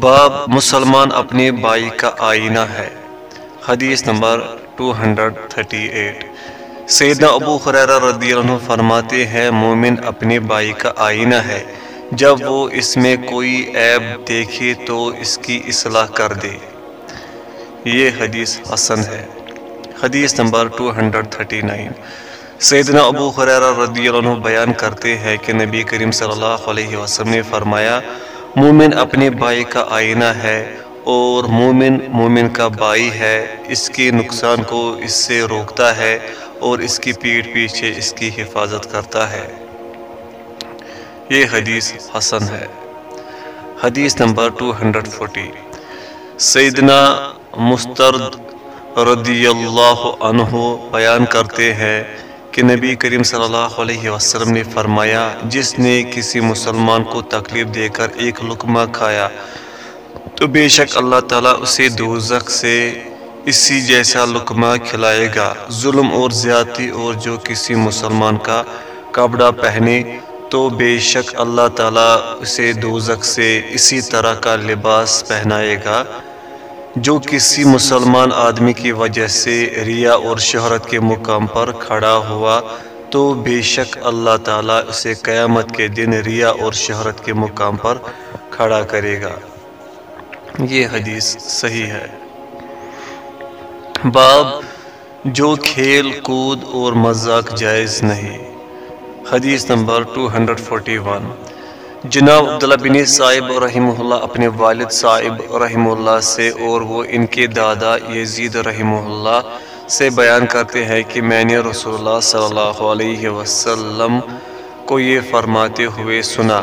باب مسلمان اپنے بائی کا آئینہ ہے۔ حدیث نمبر 238 سیدنا ابو خریرہ رضی اللہ عنہ فرماتے ہیں، مومن اپنے بائی کا آئینہ ہے۔ جب وہ اس میں کوئی عیب دیکھے تو اس کی اصلاح کر دے۔ یہ حدیث حسن ہے۔ حدیث نمبر 239 سیدنا ابو خریرہ رضی اللہ عنہ بیان کرتے ہیں کہ نبی کریم صلی اللہ علیہ وسلم نے فرمایا مومن اپنے بھائی کا آئینہ ہے اور مومن مومن کا بھائی ہے، اس کے نقصان کو اس سے روکتا ہے اور اس کی پیٹ پیچھے اس کی حفاظت کرتا ہے۔ یہ حدیث حسن ہے۔ حدیث نمبر 240 سیدنا مسترد رضی اللہ عنہ بیان کرتے ہیں کہ نبی کریم صلی اللہ علیہ وسلم نے فرمایا، جس نے کسی مسلمان کو تکلیف دے کر ایک لکمہ کھایا، تو بے شک اللہ تعالیٰ اسے دوزخ سے اسی جیسا لکمہ کھلائے گا۔ ظلم اور زیادتی اور جو کسی مسلمان کا کپڑا پہنے، تو بے شک اللہ تعالیٰ اسے دوزخ سے اسی طرح کا لباس پہنائے گا۔ جو کسی مسلمان آدمی کی وجہ سے ریا اور شہرت کے مقام پر کھڑا ہوا، تو بے شک اللہ تعالیٰ اسے قیامت کے دن ریا اور شہرت کے مقام پر کھڑا کرے گا۔ یہ حدیث صحیح ہے۔ باب، جو کھیل، کود اور مذاق جائز نہیں۔ حدیث نمبر 241 جناب عبداللہ بن صاحب رحمہ اللہ اپنے والد صاحب رحمہ اللہ سے اور وہ ان کے دادا یزید رحمہ اللہ سے بیان کرتے ہیں کہ میں نے رسول اللہ صلی اللہ علیہ وسلم کو یہ فرماتے ہوئے سنا۔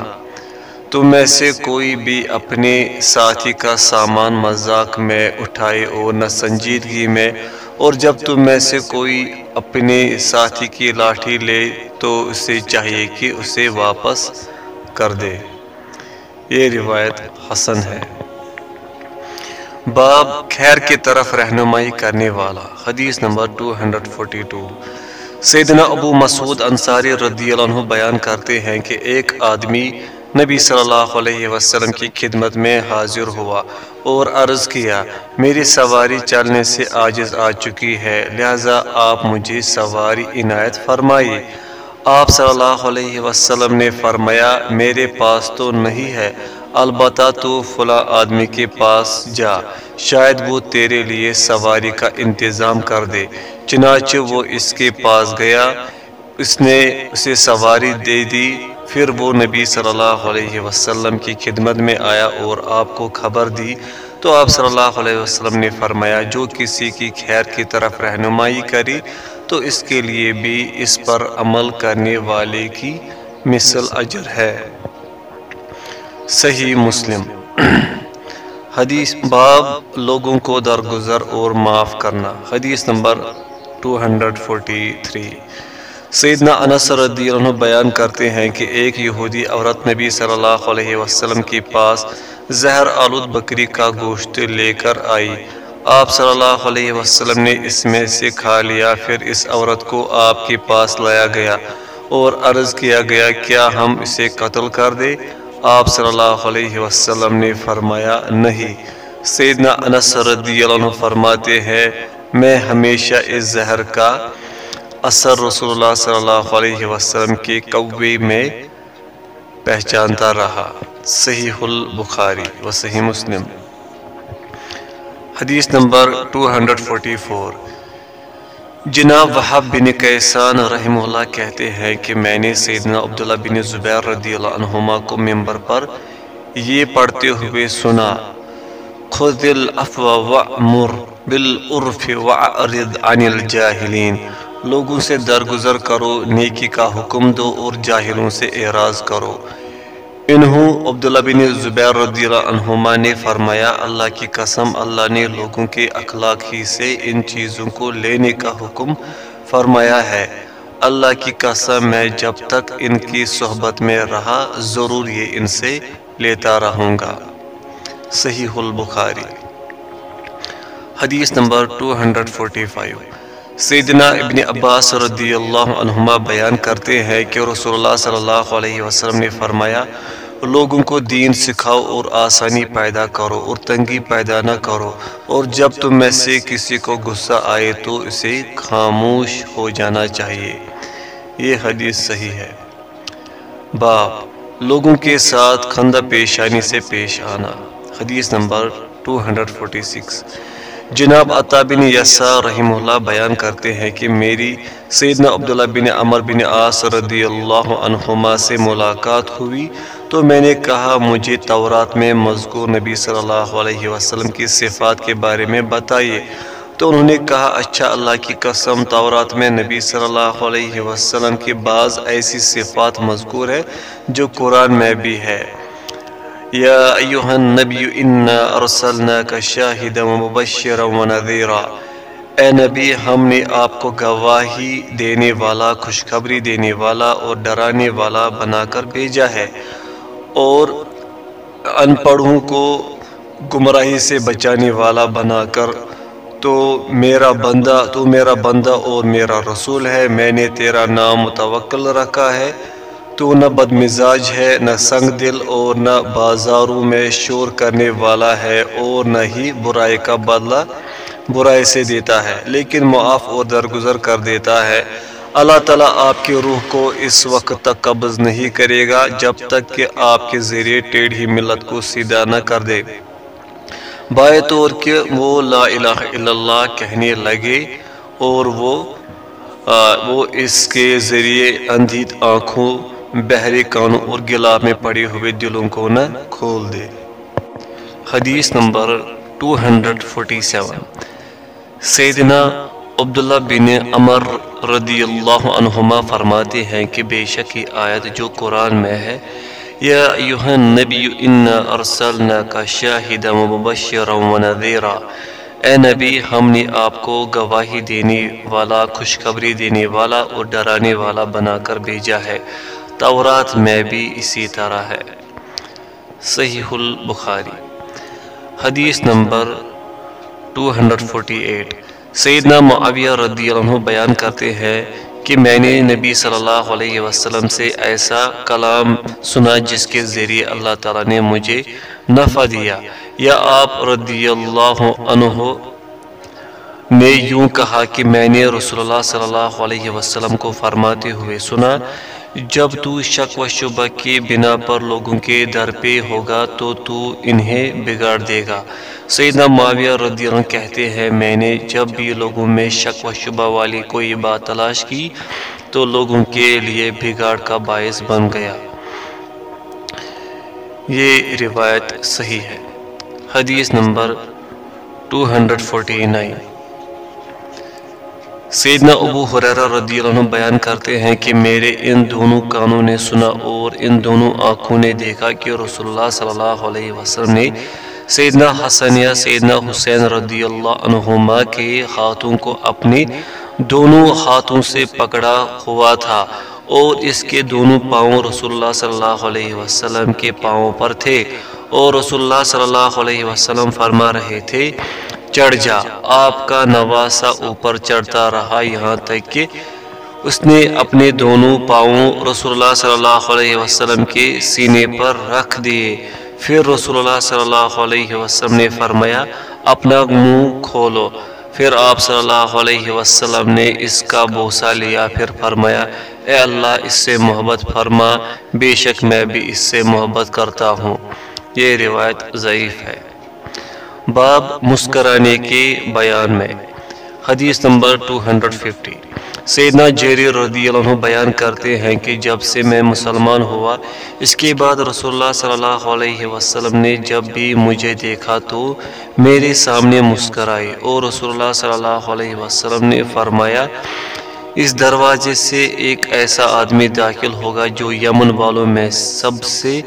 تو میں سے کوئی بھی اپنے ساتھی کا سامان مذاق میں اٹھائے اور نہ سنجیدگی میں، اور جب تم میں سے کوئی اپنے ساتھی کی لاٹھی لے تو اسے چاہیے کہ اسے واپس کر دے۔ یہ روایت حسن ہے۔ باب خیر کی طرف رہنمائی کرنے والا، حدیث نمبر 242 سیدنا ابو مسعود انصاری رضی اللہ عنہ بیان کرتے ہیں کہ ایک آدمی نبی صلی اللہ علیہ وسلم کی خدمت میں حاضر ہوا اور عرض کیا، میری سواری چلنے سے آجز آ چکی ہے، لہذا آپ مجھے سواری عنایت فرمائیے۔ آپ صلی اللہ علیہ وسلم نے فرمایا، میرے پاس تو نہیں ہے، البتہ تو فلاں آدمی کے پاس جا، شاید وہ تیرے لیے سواری کا انتظام کر دے۔ چنانچہ وہ اس کے پاس گیا، اس نے اسے سواری دے دی، پھر وہ نبی صلی اللہ علیہ وسلم کی خدمت میں آیا اور آپ کو خبر دی۔ تو آپ صلی اللہ علیہ وسلم نے فرمایا، جو کسی کی خیر کی طرف رہنمائی کری تو اس کے لیے بھی اس پر عمل کرنے والے کی مثل اجر ہے۔ صحیح مسلم۔ حدیث باب لوگوں کو درگزر اور معاف کرنا۔ حدیث نمبر 243 سیدنا انس رضی اللہ عنہ بیان کرتے ہیں کہ ایک یہودی عورت نبی صلی اللہ علیہ وسلم کے پاس زہر آلود بکری کا گوشت لے کر آئی۔ آپ صلی اللہ علیہ وسلم نے اس میں سے کھا لیا، پھر اس عورت کو آپ کے پاس لایا گیا اور عرض کیا گیا، کیا ہم اسے قتل کر دے آپ صلی اللہ علیہ وسلم نے فرمایا، نہیں۔ سیدنا انس رضی اللہ عنہ فرماتے ہیں، میں ہمیشہ اس زہر کا اثر رسول اللہ صلی اللہ علیہ وسلم کے قوی میں پہچانتا رہا۔ صحیح البخاری و صحیح مسلم۔ حدیث نمبر 244 جناب وحب بن قیسان رحمہ اللہ کہتے ہیں کہ میں نے سیدنا عبداللہ بن زبیر رضی اللہ عنہما کو ممبر پر یہ پڑھتے ہوئے سنا خذ الافو وعمر بالعرف وعرض عن الجاہلین۔ لوگوں سے درگزر کرو، نیکی کا حکم دو اور جاہلوں سے اعراض کرو۔ انہوں عبداللہ بن زبیر رضی اللہ عنہما نے فرمایا، اللہ کی قسم، اللہ نے لوگوں کے اخلاق ہی سے ان چیزوں کو لینے کا حکم فرمایا ہے۔ اللہ کی قسم، میں جب تک ان کی صحبت میں رہا، ضرور یہ ان سے لیتا رہوں گا۔ صحیح البخاری۔ حدیث نمبر 245 سیدنا ابن عباس رضی اللہ عنہما بیان کرتے ہیں کہ رسول اللہ صلی اللہ علیہ وسلم نے فرمایا، لوگوں کو دین سکھاؤ اور آسانی پیدا کرو اور تنگی پیدا نہ کرو اور جب تم میں سے کسی کو غصہ آئے تو اسے خاموش ہو جانا چاہیے۔ یہ حدیث صحیح ہے۔ باپ، لوگوں کے ساتھ خندہ پیشانی سے پیش آنا۔ حدیث نمبر 246 جناب عطا بن یسا رحم اللہ بیان کرتے ہیں کہ میری سیدنا عبداللہ بن عمر بن آس رضی اللہ عنہما سے ملاقات ہوئی تو میں نے کہا، مجھے تورات میں مذکور نبی صلی اللہ علیہ وسلم کی صفات کے بارے میں بتائیے۔ تو انہوں نے کہا اچھا اللہ کی قسم، تورات میں نبی صلی اللہ علیہ وسلم کی بعض ایسی صفات مذکور ہے جو قرآن میں بھی ہے۔ یا ایوہ النبی انا ارسلناک شاہدا و مبشرا و نذیرا اے نبی، ہم نے آپ کو گواہی دینے والا، خوشخبری دینے والا اور ڈرانے والا بنا کر بھیجا ہے اور ان پڑھوں کو گمراہی سے بچانے والا بنا کر۔ تو میرا بندہ، تو میرا بندہ اور میرا رسول ہے، میں نے تیرا نام متوکل رکھا ہے۔ تو نہ بد مزاج ہے، نہ سنگ دل اور نہ بازاروں میں شور کرنے والا ہے اور نہ ہی برائی کا بدلہ برائی سے دیتا ہے، لیکن معاف اور درگزر کر دیتا ہے۔ اللہ تعالیٰ آپ کی روح کو اس وقت تک قبض نہیں کرے گا جب تک کہ آپ کے ذریعے ٹیڑھی ملت کو سیدھا نہ کر دے۔ بائے طور کہ وہ لا الہ الا اللہ کہنے لگے اور وہ وہ اس کے ذریعے اندھیت آنکھوں بہرے کانوں اور گلا میں پڑے ہوئے دلوں کو نہ کھول دے۔ حدیث نمبر 247 سیدنا عبداللہ بن عمر رضی اللہ عنہما فرماتے ہیں کہ بے شک یہ آیت جو قرآن میں ہے، یا ایوہ النبی، انا ارسلناک شاہدا مبشرا و نذیرا اے نبی، ہم نے آپ کو گواہی دینے والا، خوشخبری دینے والا اور ڈرانے والا بنا کر بھیجا ہے۔ تورات میں بھی اسی طرح ہے۔ صحیح البخاری۔ حدیث نمبر 248 سیدنا معاویہ رضی اللہ عنہ بیان کرتے ہیں کہ میں نے نبی صلی اللہ علیہ وسلم سے ایسا کلام سنا جس کے ذریعے اللہ تعالیٰ نے مجھے نفع دیا۔ یا آپ رضی اللہ عنہ نے یوں کہا کہ میں نے رسول اللہ صلی اللہ علیہ وسلم کو فرماتے ہوئے سنا جب تو شک و شبہ کی بنا پر لوگوں کے در پہ ہوگا تو تو انہیں بگاڑ دے گا۔ سیدنا معاویہ رضی اللہ عنہ کہتے ہیں، میں نے جب بھی لوگوں میں شک و شبہ والی کوئی بات تلاش کی تو لوگوں کے لیے بگاڑ کا باعث بن گیا۔ یہ روایت صحیح ہے۔ حدیث نمبر 249 سیدنا ابو حریرہ رضی اللہ عنہ بیان کرتے ہیں کہ میرے ان دونوں کانوں نے سنا اور ان دونوں آنکھوں نے دیکھا کہ رسول اللہ صلی اللہ علیہ وسلم نے سیدنا حسن یا سیدنا حسین رضی اللہ عنہما کے ہاتھوں کو اپنے دونوں ہاتھوں سے پکڑا ہوا تھا اور اس کے دونوں پاؤں رسول اللہ صلی اللہ علیہ وسلم کے پاؤں پر تھے اور رسول اللہ صلی اللہ علیہ وسلم فرما رہے تھے چڑھ جا۔ آپ کا نواسا اوپر چڑھتا رہا یہاں تک کہ اس نے اپنے دونوں پاؤں رسول اللہ صلی اللہ علیہ وسلم کے سینے پر رکھ دیے۔ پھر رسول اللہ صلی اللہ علیہ وسلم نے فرمایا، اپنا منہ کھولو۔ پھر آپ صلی اللہ علیہ وسلم نے اس کا بوسا لیا۔ پھر فرمایا، اے اللہ، اس سے محبت فرما۔ بے شک میں بھی اس سے محبت کرتا ہوں۔ یہ روایت ضعیف ہے۔ باب مسکرانے کے بیان میں۔ حدیث نمبر 250 سیدنا جیری رضی اللہ عنہ بیان کرتے ہیں کہ جب سے میں مسلمان ہوا، اس کے بعد رسول اللہ صلی اللہ علیہ وسلم نے جب بھی مجھے دیکھا تو میرے سامنے مسکرائی اور رسول اللہ صلی اللہ علیہ وسلم نے فرمایا، اس دروازے سے ایک ایسا آدمی داخل ہوگا جو یمن والوں میں سب سے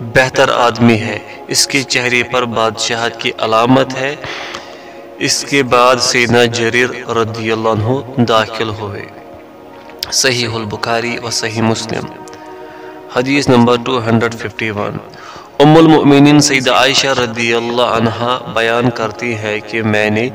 بہتر آدمی ہے۔ اس کے چہرے پر بادشاہت کی علامت ہے۔ اس کے بعد سیدنا جریر رضی اللہ عنہ داخل ہوئے۔ صحیح البخاری و صحیح مسلم۔ حدیث نمبر 251 ام المؤمنین سید عائشہ رضی اللہ عنہ بیان کرتی ہے کہ میں نے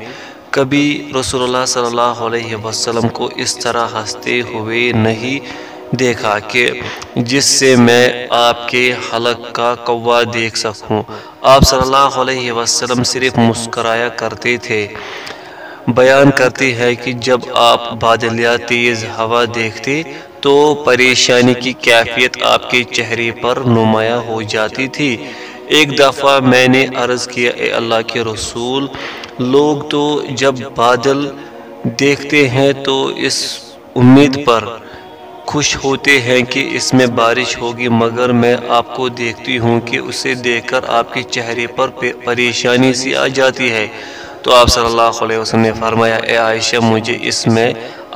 کبھی رسول اللہ صلی اللہ علیہ وسلم کو اس طرح ہستے ہوئے نہیں دیکھا کہ جس سے میں آپ کے حلق کا قوا دیکھ سکوں۔ آپ صلی اللہ علیہ وسلم صرف مسکرایا کرتے تھے۔ بیان کرتی ہے کہ جب آپ بادل یا تیز ہوا دیکھتے تو پریشانی کی کیفیت آپ کے چہرے پر نمایاں ہو جاتی تھی۔ ایک دفعہ میں نے عرض کیا، اے اللہ کے رسول، لوگ تو جب بادل دیکھتے ہیں تو اس امید پر خوش ہوتے ہیں کہ اس میں بارش ہوگی، مگر میں آپ کو دیکھتی ہوں کہ اسے دیکھ کر آپ کے چہرے پر پریشانی سی آ جاتی ہے۔ تو آپ صلی اللہ علیہ وسلم نے فرمایا، اے عائشہ، مجھے اس میں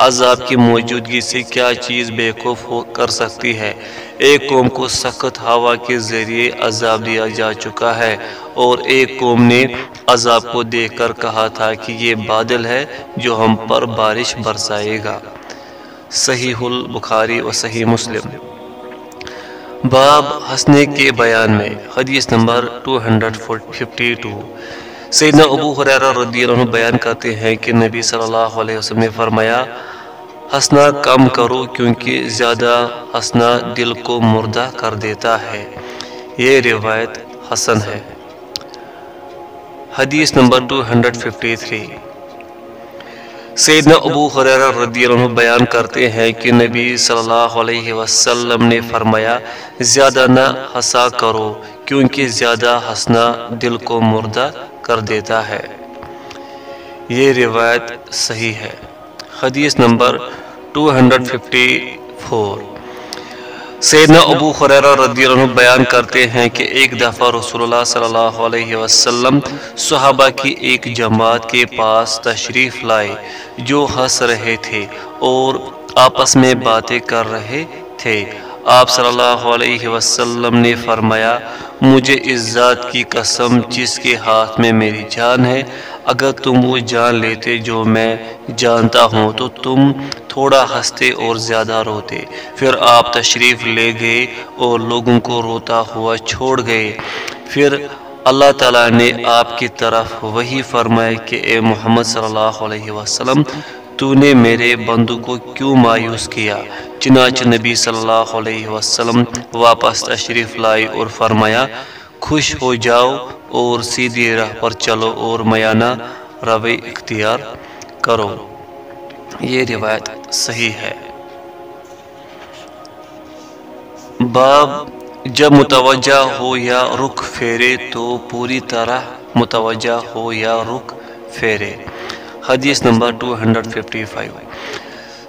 عذاب کی موجودگی سے کیا چیز بے ہو کر سکتی ہے؟ ایک قوم کو سخت ہوا کے ذریعے عذاب دیا جا چکا ہے، اور ایک قوم نے عذاب کو دیکھ کر کہا تھا کہ یہ بادل ہے جو ہم پر بارش برسائے گا۔ صحیح البخاری و صحیح مسلم۔ باب ہنسنے کے بیان میں، حدیث نمبر 252 سیدنا ابو حریرہ رضی اللہ عنہ بیان کرتے ہیں کہ نبی صلی اللہ علیہ وسلم نے فرمایا ہنسنا کم کرو کیونکہ زیادہ ہنسنا دل کو مردہ کر دیتا ہے۔ یہ روایت حسن ہے۔ حدیث نمبر 253 سیدنا ابو حریرہ رضی اللہ عنہ بیان کرتے ہیں کہ نبی صلی اللہ علیہ وسلم نے فرمایا، زیادہ نہ ہنسا کرو، کیونکہ زیادہ ہنسنا دل کو مردہ کر دیتا ہے۔ یہ روایت صحیح ہے۔ حدیث نمبر 254 سیدنا ابو خریرہ رضی اللہ عنہ بیان کرتے ہیں کہ ایک دفعہ رسول اللہ صلی اللہ علیہ وسلم صحابہ کی ایک جماعت کے پاس تشریف لائے جو ہنس رہے تھے اور آپس میں باتیں کر رہے تھے۔ آپ صلی اللہ علیہ وسلم نے فرمایا، مجھے اس ذات کی قسم جس کے ہاتھ میں میری جان ہے، اگر تم وہ جان لیتے جو میں جانتا ہوں، تو تم تھوڑا ہنستے اور زیادہ روتے۔ پھر آپ تشریف لے گئے اور لوگوں کو روتا ہوا چھوڑ گئے۔ پھر اللہ تعالیٰ نے آپ کی طرف وہی فرمائے کہ اے محمد صلی اللہ علیہ وسلم تو نے میرے بندو کو کیوں مایوس کیا؟ چنانچہ نبی صلی اللہ علیہ وسلم واپس تشریف لائی اور فرمایا، خوش ہو جاؤ اور سیدھی راہ پر چلو اور میانہ روی اختیار کرو۔ یہ روایت صحیح ہے۔ باب، جب متوجہ ہو یا رخ پھیرے تو پوری طرح متوجہ ہو یا رخ پھیرے۔ حدیث نمبر 255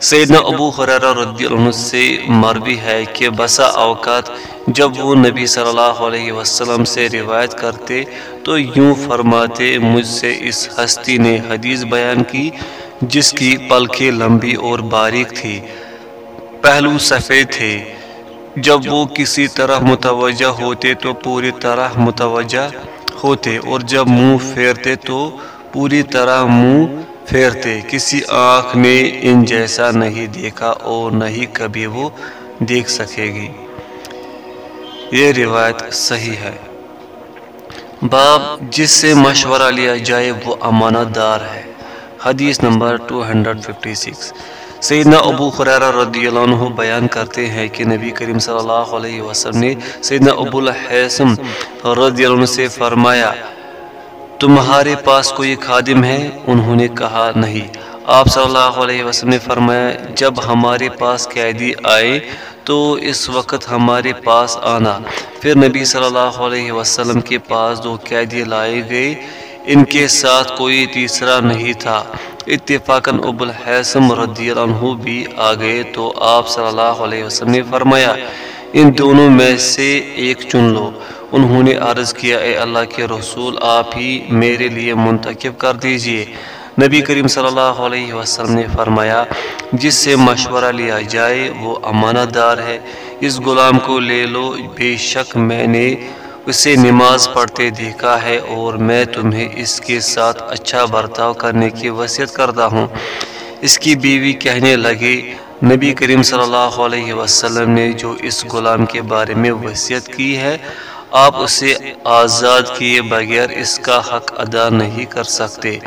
سیدنا ابو خرارہ رضی اللہ عنہ سے مروی ہے کہ بسا اوقات جب وہ نبی صلی اللہ علیہ وسلم سے روایت کرتے تو یوں فرماتے، مجھ سے اس ہستی نے حدیث بیان کی جس کی پلکیں لمبی اور باریک تھی پہلو سفید تھے۔ جب وہ کسی طرح متوجہ ہوتے تو پوری طرح متوجہ ہوتے اور جب منہ پھیرتے تو پوری طرح منہ پھیرتے۔ کسی آنکھ نے ان جیسا نہیں دیکھا اور نہیں کبھی وہ دیکھ سکے گی۔ یہ روایت صحیح ہے۔ باب جس سے مشورہ لیا جائے وہ امانت دار ہے۔ حدیث نمبر 256 سیدنا ابو خریرہ رضی اللہ عنہ بیان کرتے ہیں کہ نبی کریم صلی اللہ علیہ وسلم نے سیدنا ابو الحسم رضی اللہ عنہ سے فرمایا تمہارے پاس کوئی خادم ہے؟ انہوں نے کہا، نہیں۔ آپ صلی اللہ علیہ وسلم نے فرمایا، جب ہمارے پاس قیدی آئے تو اس وقت ہمارے پاس آنا۔ پھر نبی صلی اللہ علیہ وسلم کے پاس دو قیدی لائے گئے۔ ان کے ساتھ کوئی تیسرا نہیں تھا۔ اتفاقاً ابو الحسم رضی اللہ عنہ بھی آ گئے۔ تو آپ صلی اللہ علیہ وسلم نے فرمایا، ان دونوں میں سے ایک چن لو۔ انہوں نے عرض کیا، اے اللہ کے رسول، آپ ہی میرے لیے منتخب کر دیجیے. نبی کریم صلی اللہ علیہ وسلم نے فرمایا، جس سے مشورہ لیا جائے وہ امانت دار ہے، اس غلام کو لے لو، بے شک میں نے اسے نماز پڑھتے دیکھا ہے اور میں تمہیں اس کے ساتھ اچھا برتاؤ کرنے کی وصیت کرتا ہوں. اس کی بیوی کہنے لگے، نبی کریم صلی اللہ علیہ وسلم نے جو اس غلام کے بارے میں وصیت کی ہے آپ اسے آزاد کیے بغیر اس کا حق ادا نہیں کر سکتے۔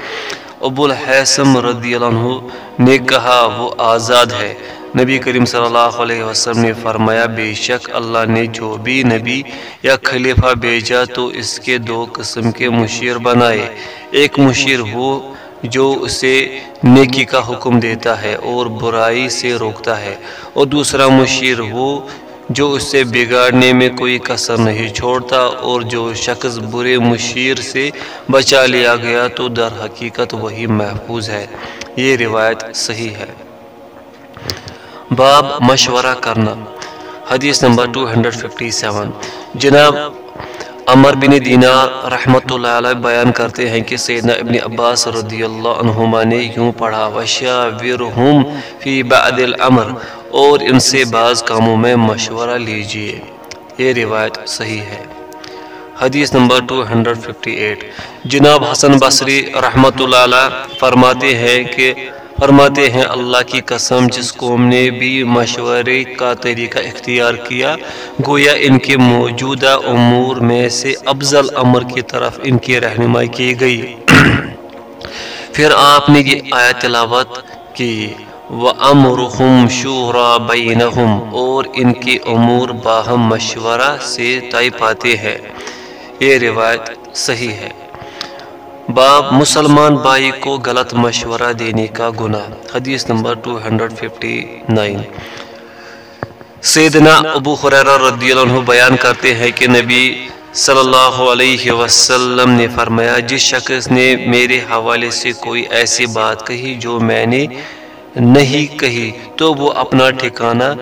ابو الحسم رضی اللہ عنہ نے کہا، وہ آزاد ہے۔ نبی کریم صلی اللہ علیہ وسلم نے فرمایا، بے شک اللہ نے جو بھی نبی یا خلیفہ بھیجا تو اس کے دو قسم کے مشیر بنائے۔ ایک مشیر وہ جو اسے نیکی کا حکم دیتا ہے اور برائی سے روکتا ہے، اور دوسرا مشیر وہ جو اسے بگاڑنے میں کوئی کثر نہیں چھوڑتا اور جو شخص برے مشیر سے بچا لیا گیا تو در حقیقت وہی محفوظ ہے۔ یہ روایت صحیح ہے۔ باب مشورہ کرنا۔ حدیث نمبر 257 جناب عمر بن دینار رحمت اللہ علیہ بیان کرتے ہیں کہ سیدنا ابن عباس رضی اللہ عنہما نے یوں پڑھا وشاورہم فی بعد العمر اور ان سے بعض کاموں میں مشورہ لیجیے۔ یہ روایت صحیح ہے۔ حدیث نمبر 258 جناب حسن بصری رحمت اللہ علیہ فرماتے ہیں کہ فرماتے ہیں، اللہ کی قسم، جس قوم نے بھی مشورے کا طریقہ اختیار کیا، گویا ان کے موجودہ امور میں سے افضل امر کی طرف ان کی رہنمائی کی گئی۔ پھر آپ نے یہ آیت تلاوت کی، وَأَمْرُهُمْ شُورَى بَيْنَهُمْ، اور ان کے امور باہم مشورہ سے طے پاتے ہیں۔ یہ روایت صحیح ہے۔ باب مسلمان بھائی کو غلط مشورہ دینے کا گناہ۔ حدیث نمبر 259 سیدنا ابو خریرہ رضی اللہ عنہ بیان کرتے ہیں کہ نبی صلی اللہ علیہ وسلم نے فرمایا، جس شخص نے میرے حوالے سے کوئی ایسی بات کہی جو میں نے نہیں کہی، تو وہ اپنا ٹھکانہ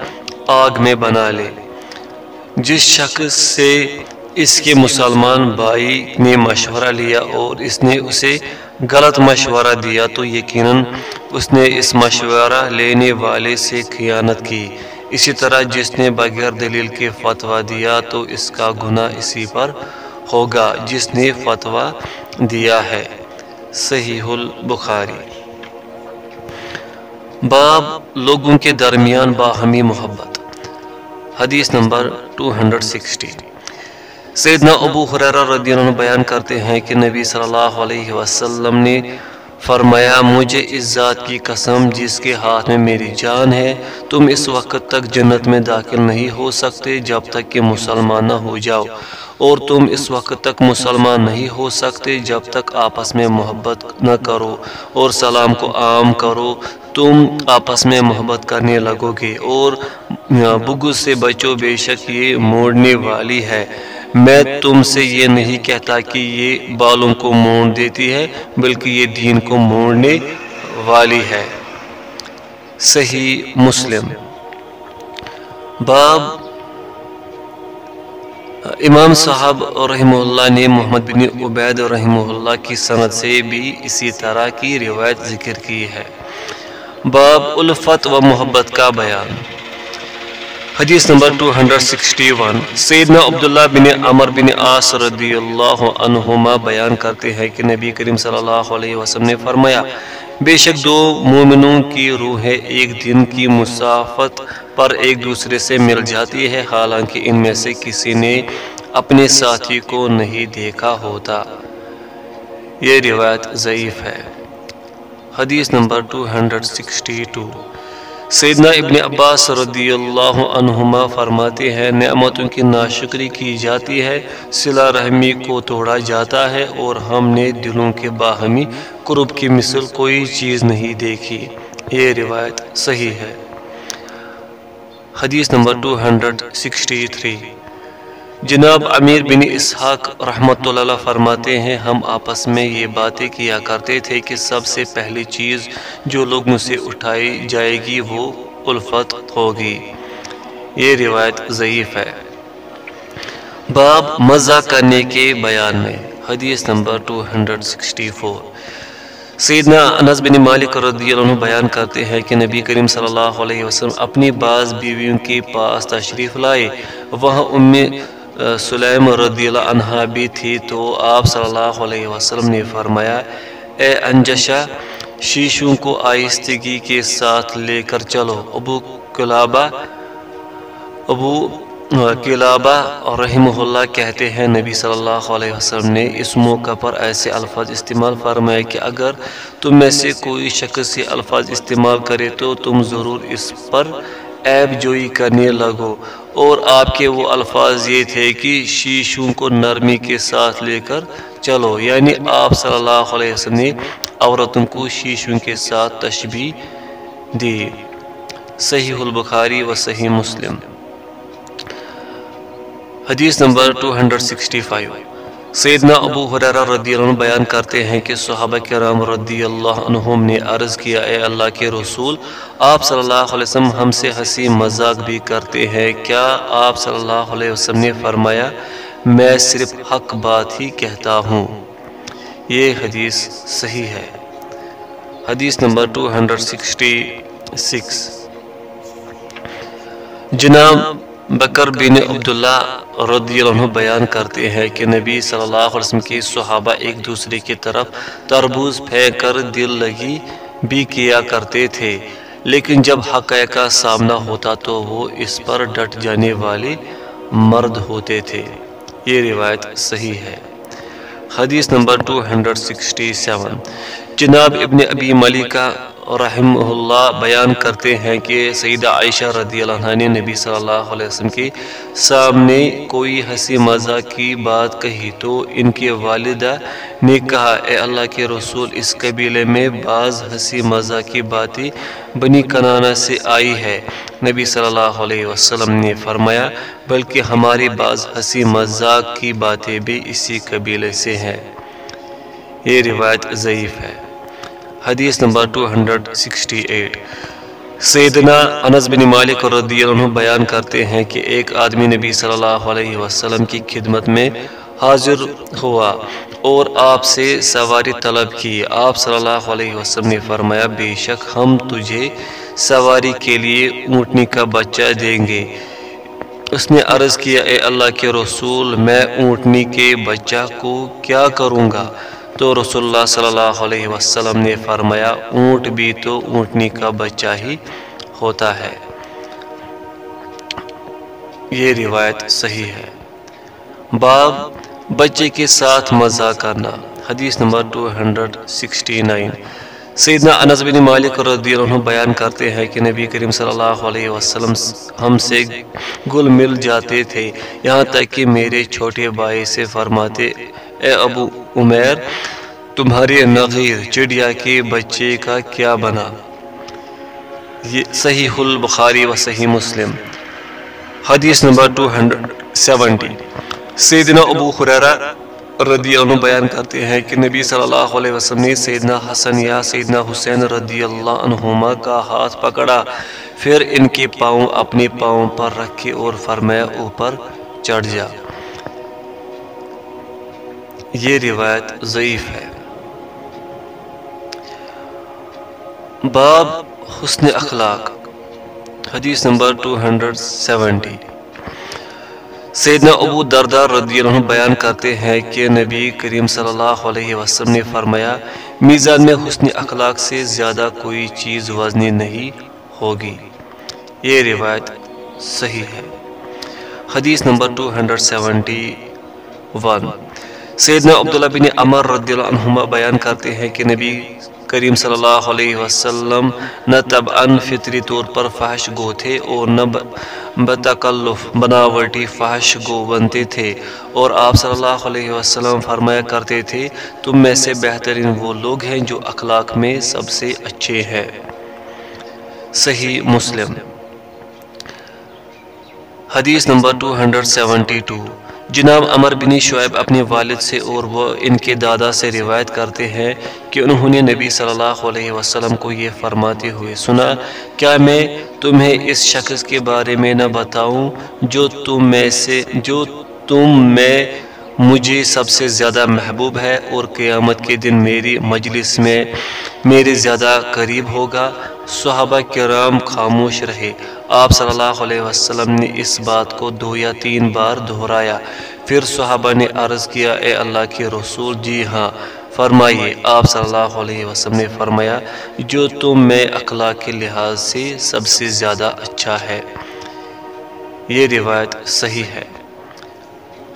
آگ میں بنا لے۔ جس شخص سے اس کے مسلمان بھائی نے مشورہ لیا اور اس نے اسے غلط مشورہ دیا تو یقیناً اس نے اس مشورہ لینے والے سے خیانت کی۔ اسی طرح جس نے بغیر دلیل کے فتویٰ دیا تو اس کا گناہ اسی پر ہوگا جس نے فتویٰ دیا ہے۔ صحیح البخاری۔ باب لوگوں کے درمیان باہمی محبت۔ حدیث نمبر 260 سیدنا ابو حریرہ رضی اللہ عنہ بیان کرتے ہیں کہ نبی صلی اللہ علیہ وسلم نے فرمایا، مجھے اس ذات کی قسم جس کے ہاتھ میں میری جان ہے، تم اس وقت تک جنت میں داخل نہیں ہو سکتے جب تک کہ مسلمان نہ ہو جاؤ۔ اور تم اس وقت تک مسلمان نہیں ہو سکتے جب تک آپس میں محبت نہ کرو اور سلام کو عام کرو۔ تم آپس میں محبت کرنے لگو گے اور بگز سے بچو، بے شک یہ موڑنے والی ہے۔ میں تم سے یہ نہیں کہتا کہ یہ بالوں کو موڑ دیتی ہے، بلکہ یہ دین کو موڑنے والی ہے۔ صحیح مسلم۔ باب، امام صاحب رحمہ اللہ نے محمد بن عبید رحمہ اللہ کی سند سے بھی اسی طرح کی روایت ذکر کی ہے۔ باب الفت و محبت کا بیان۔ حدیث نمبر 261 سیدنا عبداللہ بن عمر بن آس رضی اللہ عنہما بیان کرتے ہیں کہ نبی کریم صلی اللہ علیہ وسلم نے فرمایا، بے شک دو مومنوں کی روحیں ایک دن کی مسافت پر ایک دوسرے سے مل جاتی ہے، حالانکہ ان میں سے کسی نے اپنے ساتھی کو نہیں دیکھا ہوتا۔ یہ روایت ضعیف ہے۔ حدیث نمبر 262 سیدنا ابن عباس رضی اللہ عنہما فرماتے ہیں نعمتوں کی ناشکری کی جاتی ہے، صلہ رحمی کو توڑا جاتا ہے اور ہم نے دلوں کے باہمی قرب کی مثل کوئی چیز نہیں دیکھی۔ یہ روایت صحیح ہے۔ حدیث نمبر 263 جناب امیر بن اسحاق رحمت اللہ فرماتے ہیں، ہم آپس میں یہ باتیں کیا کرتے تھے کہ سب سے پہلی چیز جو لوگوں سے اٹھائی جائے گی وہ الفت ہوگی۔ یہ روایت ضعیف ہے۔ باب مزہ کرنے کے بیان میں، حدیث نمبر 264 سیدنا انس بن مالک رضی اللہ عنہ بیان کرتے ہیں کہ نبی کریم صلی اللہ علیہ وسلم اپنی بعض بیویوں کے پاس تشریف لائے۔ وہاں ام سلیم رضی اللہ عنہ بھی تھی تو آپ صلی اللہ علیہ وسلم نے فرمایا، اے انجشہ، شیشوں کو آہستگی کے ساتھ لے کر چلو۔ ابو کلابہ ابو کلابہ رحمہ اللہ کہتے ہیں، نبی صلی اللہ علیہ وسلم نے اس موقع پر ایسے الفاظ استعمال فرمائے کہ اگر تم میں سے کوئی شخص یہ الفاظ استعمال کرے تو تم ضرور اس پر عیب جوئی کرنے لگو۔ اور آپ کے وہ الفاظ یہ تھے کہ شیشوں کو نرمی کے ساتھ لے کر چلو۔ یعنی آپ صلی اللہ علیہ وسلم نے عورتوں کو شیشوں کے ساتھ تشبیح دی۔ صحیح البخاری و صحیح مسلم۔ حدیث نمبر 265 سیدنا ابو حریرہ رضی اللہ عنہ بیان کرتے ہیں کہ صحابہ کرام رضی اللہ عنہم نے عرض کیا، اے اللہ کے رسول، آپ صلی اللہ علیہ وسلم ہم سے ہنسی مذاق بھی کرتے ہیں۔ کیا آپ صلی اللہ علیہ وسلم نے فرمایا، میں صرف حق بات ہی کہتا ہوں۔ یہ حدیث صحیح ہے۔ حدیث نمبر 266 جناب بکر بن عبداللہ رضی اللہ عنہ بیان کرتے ہیں کہ نبی صلی اللہ علیہ وسلم کی صحابہ ایک دوسرے کی طرف تربوز پھینک کر دل لگی بھی کیا کرتے تھے۔ لیکن جب حقائق کا سامنا ہوتا تو وہ اس پر ڈٹ جانے والے مرد ہوتے تھے۔ یہ روایت صحیح ہے۔ حدیث نمبر 267 جناب ابن ابی ملکہ رحم اللہ بیان کرتے ہیں کہ سیدہ عائشہ رضی اللہ عنہ نے نبی صلی اللہ علیہ وسلم کے سامنے کوئی ہنسی مزاق کی بات کہی تو ان کے والدہ نے کہا، اے اللہ کے رسول، اس قبیلے میں بعض ہنسی مزاق کی باتیں بنی کنانہ سے آئی ہے نبی صلی اللہ علیہ وسلم نے فرمایا، بلکہ ہماری بعض ہنسی مزاق کی باتیں بھی اسی قبیلے سے ہیں۔ یہ روایت ضعیف ہے۔ حدیث نمبر 268 سیدنا انس بن مالک رضی اللہ عنہ بیان کرتے ہیں کہ ایک آدمی نبی صلی اللہ علیہ وسلم کی خدمت میں حاضر ہوا اور آپ سے سواری طلب کی۔ آپ صلی اللہ علیہ وسلم نے فرمایا، بے شک ہم تجھے سواری کے لیے اونٹنی کا بچہ دیں گے۔ اس نے عرض کیا، اے اللہ کے رسول، میں اونٹنی کے بچہ کو کیا کروں گا؟ تو رسول اللہ صلی اللہ علیہ وسلم نے فرمایا، اونٹ بھی تو اونٹنی کا بچہ ہی ہوتا ہے۔ یہ روایت صحیح ہے۔ باب، بچے کے ساتھ مزہ کرنا۔ حدیث نمبر 269 سیدنا انس بن مالک رضی اللہ عنہ بیان کرتے ہیں کہ نبی کریم صلی اللہ علیہ وسلم ہم سے گل مل جاتے تھے۔ یہاں تک کہ میرے چھوٹے بھائی سے فرماتے اے ابو عمیر، تمہاری نغیر چڑیا کے بچے کا کیا بنا؟ یہ صحیح البخاری و صحیح مسلم۔ حدیث نمبر 270 سیدنا ابو خریرہ رضی اللہ عنہ بیان کرتے ہیں کہ نبی صلی اللہ علیہ وسلم نے سیدنا حسن یا سیدنا حسین رضی اللہ عنہما کا ہاتھ پکڑا، پھر ان کے پاؤں اپنے پاؤں پر رکھے اور فرمایا، اوپر چڑھ جا۔ یہ روایت ضعیف ہے۔ باب حسن اخلاق، حدیث نمبر 270 سیدنا ابو دردار رضی اللہ عنہ بیان کرتے ہیں کہ نبی کریم صلی اللہ علیہ وسلم نے فرمایا، میزان میں حسن اخلاق سے زیادہ کوئی چیز وزنی نہیں ہوگی۔ یہ روایت صحیح ہے۔ حدیث نمبر 271 سیدنا عبداللہ بن عمر رضی اللہ عنہما بیان کرتے ہیں کہ نبی کریم صلی اللہ علیہ وسلم نہ طبعاً فطری طور پر فحش گو تھے اور نہ بتکلف بناوٹی فحش گو بنتے تھے اور آپ صلی اللہ علیہ وسلم فرمایا کرتے تھے، تم میں سے بہترین وہ لوگ ہیں جو اخلاق میں سب سے اچھے ہیں۔ صحیح مسلم۔ حدیث نمبر 272 جناب عمر بن شعیب اپنے والد سے اور وہ ان کے دادا سے روایت کرتے ہیں کہ انہوں نے نبی صلی اللہ علیہ وسلم کو یہ فرماتے ہوئے سنا، کیا میں تمہیں اس شخص کے بارے میں نہ بتاؤں جو تم میں سے، جو تم میں مجھے سب سے زیادہ محبوب ہے اور قیامت کے دن میری مجلس میں میرے زیادہ قریب ہوگا؟ صحابہ کرام خاموش رہے۔ آپ صلی اللہ علیہ وسلم نے اس بات کو دو یا تین بار دہرایا۔ پھر صحابہ نے عرض کیا، اے اللہ کے رسول جی ہاں۔ فرمائیے، آپ صلی اللہ علیہ وسلم نے فرمایا، جو تم میں اخلاق کے لحاظ سے سب سے زیادہ اچھا ہے۔ یہ روایت صحیح ہے۔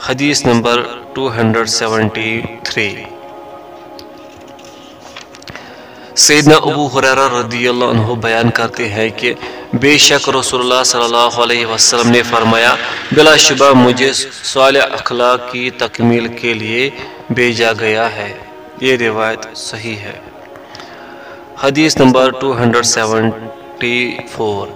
حدیث نمبر 273 سیدنا ابو حریرہ رضی اللہ عنہ بیان کرتے ہیں کہ بے شک رسول اللہ صلی اللہ علیہ وسلم نے فرمایا، بلا شبہ مجھے صالح اخلاق کی تکمیل کے لیے بھیجا گیا ہے۔ یہ روایت صحیح ہے۔ حدیث نمبر 274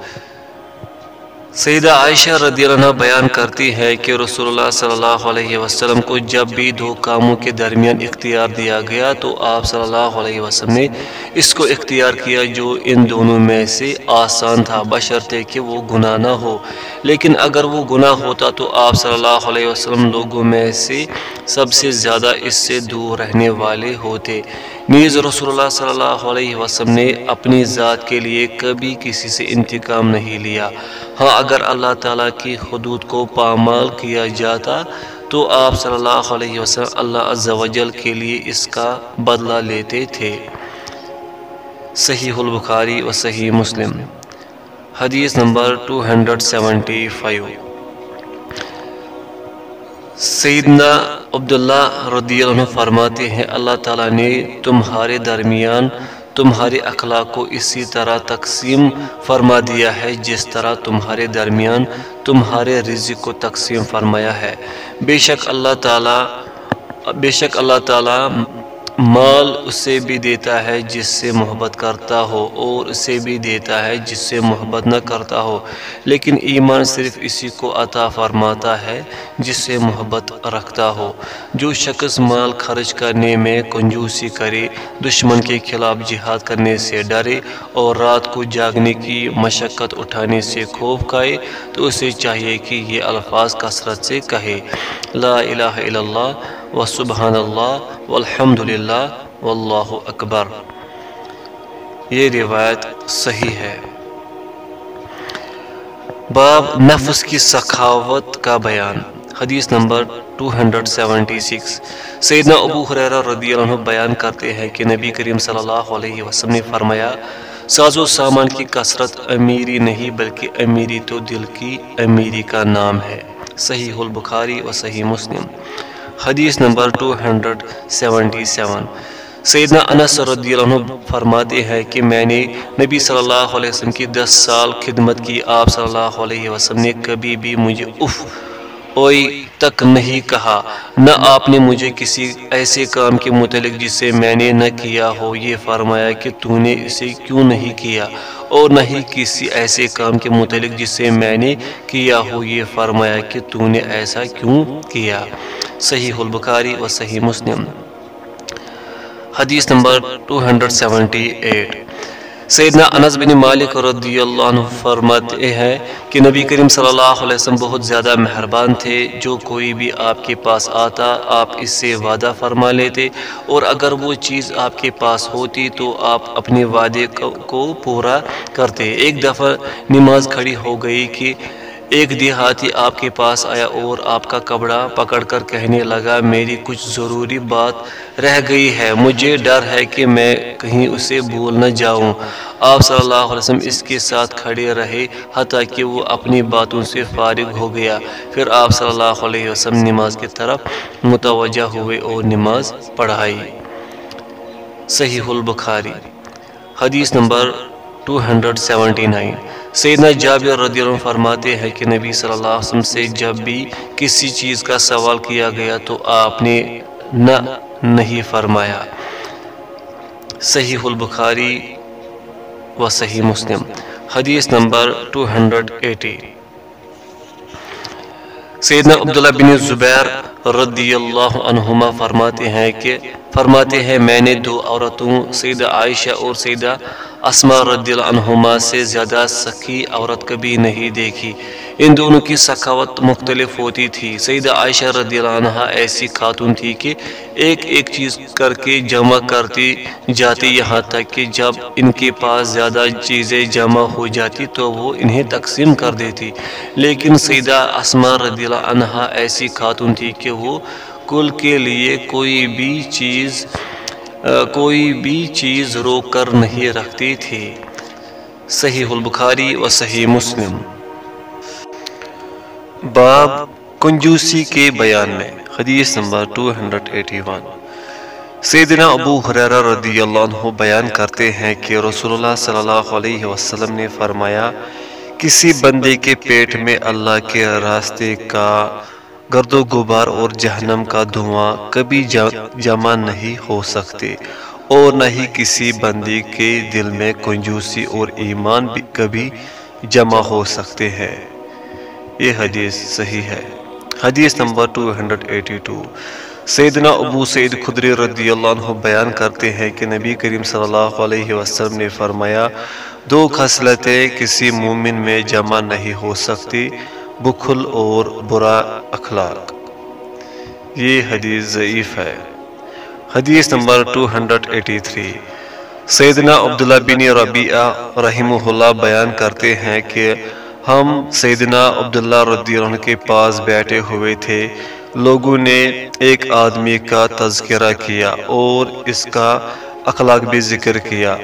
سیدہ عائشہ رضی اللہ عنہ بیان کرتی ہے کہ رسول اللہ صلی اللہ علیہ وسلم کو جب بھی دو کاموں کے درمیان اختیار دیا گیا تو آپ صلی اللہ علیہ وسلم نے اس کو اختیار کیا جو ان دونوں میں سے آسان تھا بشرتے کہ وہ گناہ نہ ہو۔ لیکن اگر وہ گناہ ہوتا تو آپ صلی اللہ علیہ وسلم لوگوں میں سے سب سے زیادہ اس سے دور رہنے والے ہوتے۔ نیز رسول اللہ صلی اللہ علیہ وسلم نے اپنی ذات کے لیے کبھی کسی سے انتقام نہیں لیا۔ ہاں اگر اللہ تعالیٰ کی حدود کو پامال کیا جاتا تو آپ صلی اللہ علیہ وسلم اللہ عز و جل کے لیے اس کا بدلہ لیتے تھے۔ صحیح البخاری و صحیح مسلم۔ حدیث نمبر 275 سیدنا عبداللہ رضی اللہ عنہ فرماتے ہیں، اللہ تعالیٰ نے تمہارے درمیان تمہارے اخلاق کو اسی طرح تقسیم فرما دیا ہے، جس طرح تمہارے درمیان تمہارے رزق کو تقسیم فرمایا ہے۔ بے شک اللہ تعالیٰ، بے شک اللہ تعالیٰ مال اسے بھی دیتا ہے جس سے محبت کرتا ہو اور اسے بھی دیتا ہے جس سے محبت نہ کرتا ہو۔ لیکن ایمان صرف اسی کو عطا فرماتا ہے جس سے محبت رکھتا ہو۔ جو شخص مال خرچ کرنے میں کنجوسی کرے، دشمن کے خلاف جہاد کرنے سے ڈرے اور رات کو جاگنے کی مشقت اٹھانے سے خوف کھائے، تو اسے چاہیے کہ یہ الفاظ کثرت سے کہے۔ لا الہ الا اللہ و سبحان اللہ والحمد للہ واللہ اکبر۔ یہ روایت صحیح ہے۔ باب نفس کی سخاوت کا بیان۔ حدیث نمبر 276 سیدنا ابو حریرہ رضی اللہ عنہ بیان کرتے ہیں کہ نبی کریم صلی اللہ علیہ وسلم نے فرمایا، ساز و سامان کی کثرت امیری نہیں بلکہ امیری تو دل کی امیری کا نام ہے۔ صحیح البخاری و صحیح مسلم۔ حدیث نمبر 277 سیدنا انس رضی اللہ عنہ فرماتے ہیں کہ میں نے نبی صلی اللہ علیہ وسلم کی دس سال خدمت کی۔ آپ صلی اللہ علیہ وسلم نے کبھی بھی مجھے اف اوئی تک نہیں کہا۔ نہ آپ نے مجھے کسی ایسے کام کے متعلق جسے میں نے نہ کیا ہو یہ فرمایا کہ تو نے اسے کیوں نہیں کیا۔ اور نہ ہی کسی ایسے کام کے متعلق جسے میں نے کیا ہو یہ فرمایا کہ تو نے ایسا کیوں کیا۔ صحیح البخاری و صحیح مسلم۔ حدیث نمبر 278 سیدنا انس بن مالک رضی اللہ عنہ فرماتے ہیں کہ نبی کریم صلی اللہ علیہ وسلم بہت زیادہ مہربان تھے، جو کوئی بھی آپ کے پاس آتا، آپ اس سے وعدہ فرما لیتے۔ اور اگر وہ چیز آپ کے پاس ہوتی تو آپ اپنے وعدے کو پورا کرتے۔ ایک دفعہ نماز کھڑی ہو گئی کہ ایک دیہاتی آپ کے پاس آیا اور آپ کا کپڑا پکڑ کر کہنے لگا، میری کچھ ضروری بات رہ گئی ہے، مجھے ڈر ہے کہ میں کہیں اسے بھول نہ جاؤں۔ آپ صلی اللہ علیہ وسلم اس کے ساتھ کھڑے رہے، حتیٰ کہ وہ اپنی باتوں سے فارغ ہو گیا۔ پھر آپ صلی اللہ علیہ وسلم نماز کی طرف متوجہ ہوئے اور نماز پڑھائی۔ صحیح البخاری۔ حدیث نمبر 279 سیدنا جابر رضی اللہ عنہ فرماتے ہیں کہ نبی صلی اللہ علیہ وسلم سے جب بھی کسی چیز کا سوال کیا گیا تو آپ نے نہ نہیں فرمایا۔ صحیح البخاری و صحیح مسلم۔ حدیث نمبر 280 سیدنا عبداللہ بن زبیر رضی اللہ عنہما فرماتے ہیں کہ فرماتے ہیں، میں نے دو عورتوں، سیدہ عائشہ اور سیدہ اسما رضی اللہ عنہما سے زیادہ سخی عورت کبھی نہیں دیکھی۔ ان دونوں کی سخاوت مختلف ہوتی تھی۔ سیدہ عائشہ رضی اللہ عنہ ایسی خاتون تھی کہ ایک ایک چیز کر کے جمع کرتی جاتی۔ یہاں تک کہ جب ان کے پاس زیادہ چیزیں جمع ہو جاتی تو وہ انہیں تقسیم کر دیتی۔ لیکن سیدہ اسما رضی اللہ عنہ ایسی خاتون تھی کہ وہ کل کے لیے کوئی بھی چیز کوئی بھی چیز روک کر نہیں رکھتی تھی۔ صحیح البخاری و صحیح مسلم۔ باب کنجوسی کے بیان میں، حدیث نمبر 281 سیدنا ابو حریرہ رضی اللہ عنہ بیان کرتے ہیں کہ رسول اللہ صلی اللہ علیہ وسلم نے فرمایا، کسی بندے کے پیٹ میں اللہ کے راستے کا گرد و غبار اور جہنم کا دھواں کبھی جمع نہیں ہو سکتے اور نہ ہی کسی بندے کے دل میں کنجوسی اور ایمان بھی کبھی جمع ہو سکتے ہیں۔ یہ حدیث صحیح ہے۔ حدیث نمبر 282 سیدنا ابو سید خدری رضی اللہ عنہ بیان کرتے ہیں کہ نبی کریم صلی اللہ علیہ وسلم نے فرمایا، دو خصلتیں کسی مومن میں جمع نہیں ہو سکتی۔ بخل اور برا اخلاق۔ یہ حدیث ضعیف ہے۔ حدیث نمبر 283 سیدنا عبداللہ بن ربیعہ رحمہ اللہ بیان کرتے ہیں کہ ہم سیدنا عبداللہ رضی اللہ عنہ کے پاس بیٹھے ہوئے تھے۔ لوگوں نے ایک آدمی کا تذکرہ کیا اور اس کا اخلاق بھی ذکر کیا۔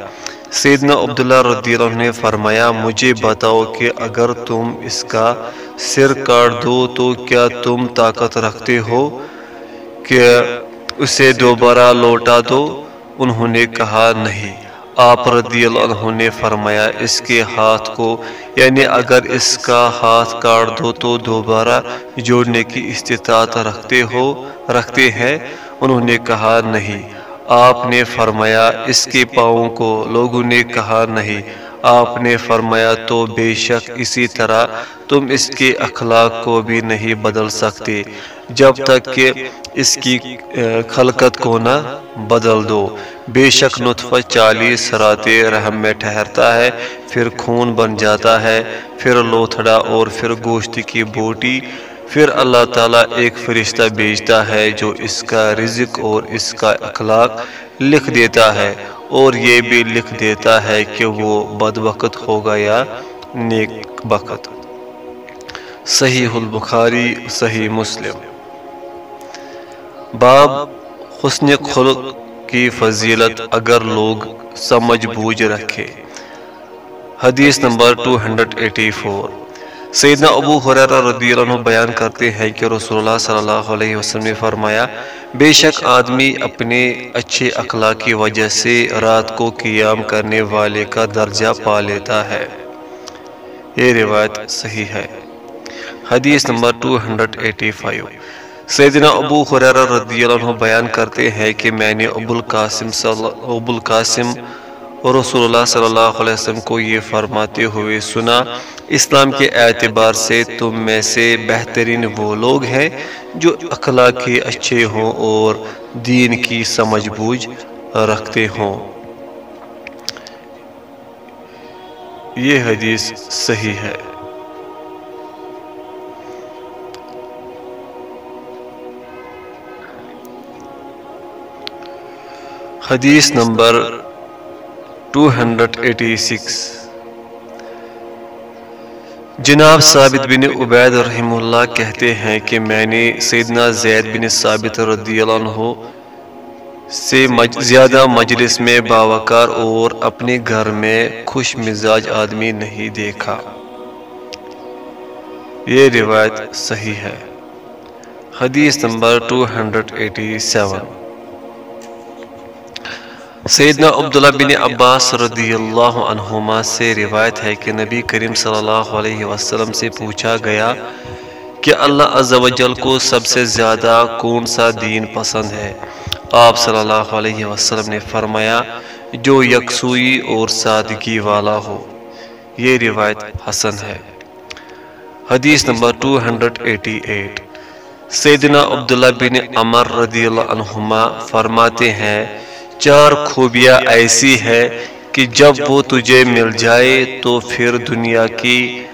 سیدنا عبداللہ رضی اللہ عنہ نے فرمایا، مجھے بتاؤ کہ اگر تم اس کا سر کاٹ دو تو کیا تم طاقت رکھتے ہو کہ اسے دوبارہ لوٹا دو؟ انہوں نے کہا، نہیں۔ آپ رضی اللہ عنہ نے فرمایا، اس کے ہاتھ کو یعنی اگر اس کا ہاتھ کاٹ دو تو دوبارہ جوڑنے کی استطاعت رکھتے ہو، رکھتے ہیں؟ انہوں نے کہا، نہیں۔ آپ نے فرمایا، اس کے پاؤں کو لوگوں نے کہا نہیں۔ آپ نے فرمایا، تو بے شک اسی طرح تم اس کے اخلاق کو بھی نہیں بدل سکتے۔ جب تک کہ اس کی خلقت کو نہ بدل دو۔ بے شک نطفہ چالیس راتے رحم میں ٹھہرتا ہے، پھر خون بن جاتا ہے، پھر لوتھڑا اور پھر گوشت کی بوٹی پھر اللہ تعالیٰ ایک فرشتہ بیچتا ہے جو اس کا رزق اور اس کا اخلاق لکھ دیتا ہے اور یہ بھی لکھ دیتا ہے کہ وہ بد وقت ہوگا یا نیک وقت۔ صحیح البخاری، صحیح مسلم۔ باب حسن خلق کی فضیلت اگر لوگ سمجھ بوجھ رکھے۔ حدیث نمبر 284 سیدنا ابو حریرہ رضی اللہ عنہ بیان کرتے ہیں کہ رسول اللہ صلی اللہ علیہ وسلم نے فرمایا، بے شک آدمی اپنے اچھے اخلاق کی وجہ سے رات کو قیام کرنے والے کا درجہ پا لیتا ہے۔ یہ روایت صحیح ہے۔ حدیث نمبر 285 سیدنا ابو خریرہ رضی اللہ عنہ بیان کرتے ہیں کہ میں نے ابو القاسم صلی ابو القاسم رسول اللہ صلی اللہ علیہ وسلم کو یہ فرماتے ہوئے سنا، اسلام کے اعتبار سے تم میں سے بہترین وہ لوگ ہیں جو اخلاقی اچھے ہوں اور دین کی سمجھ بوجھ رکھتے ہوں۔ یہ حدیث صحیح ہے۔ حدیث نمبر 286 جناب ثابت بن عبید رحم اللہ کہتے ہیں کہ میں نے سیدنا زید بن ثابت رضی اللہ عنہ سے زیادہ مجلس میں باوکار اور اپنے گھر میں خوش مزاج آدمی نہیں دیکھا یہ روایت صحیح ہے حدیث نمبر 287 سیدنا عبداللہ بن عباس رضی اللہ عنہما سے روایت ہے کہ نبی کریم صلی اللہ علیہ وسلم سے پوچھا گیا کہ اللہ عز و جل کو سب سے زیادہ کون سا دین پسند ہے؟ آپ صلی اللہ علیہ وسلم نے فرمایا جو یکسوئی اور سادگی والا ہو۔ یہ روایت حسن ہے۔ حدیث نمبر 288 سیدنا عبداللہ بن عمر رضی اللہ عنہما فرماتے ہیں چار خوبیاں ایسی ہے کہ جب وہ تجھے مل جائے تو پھر دنیا کی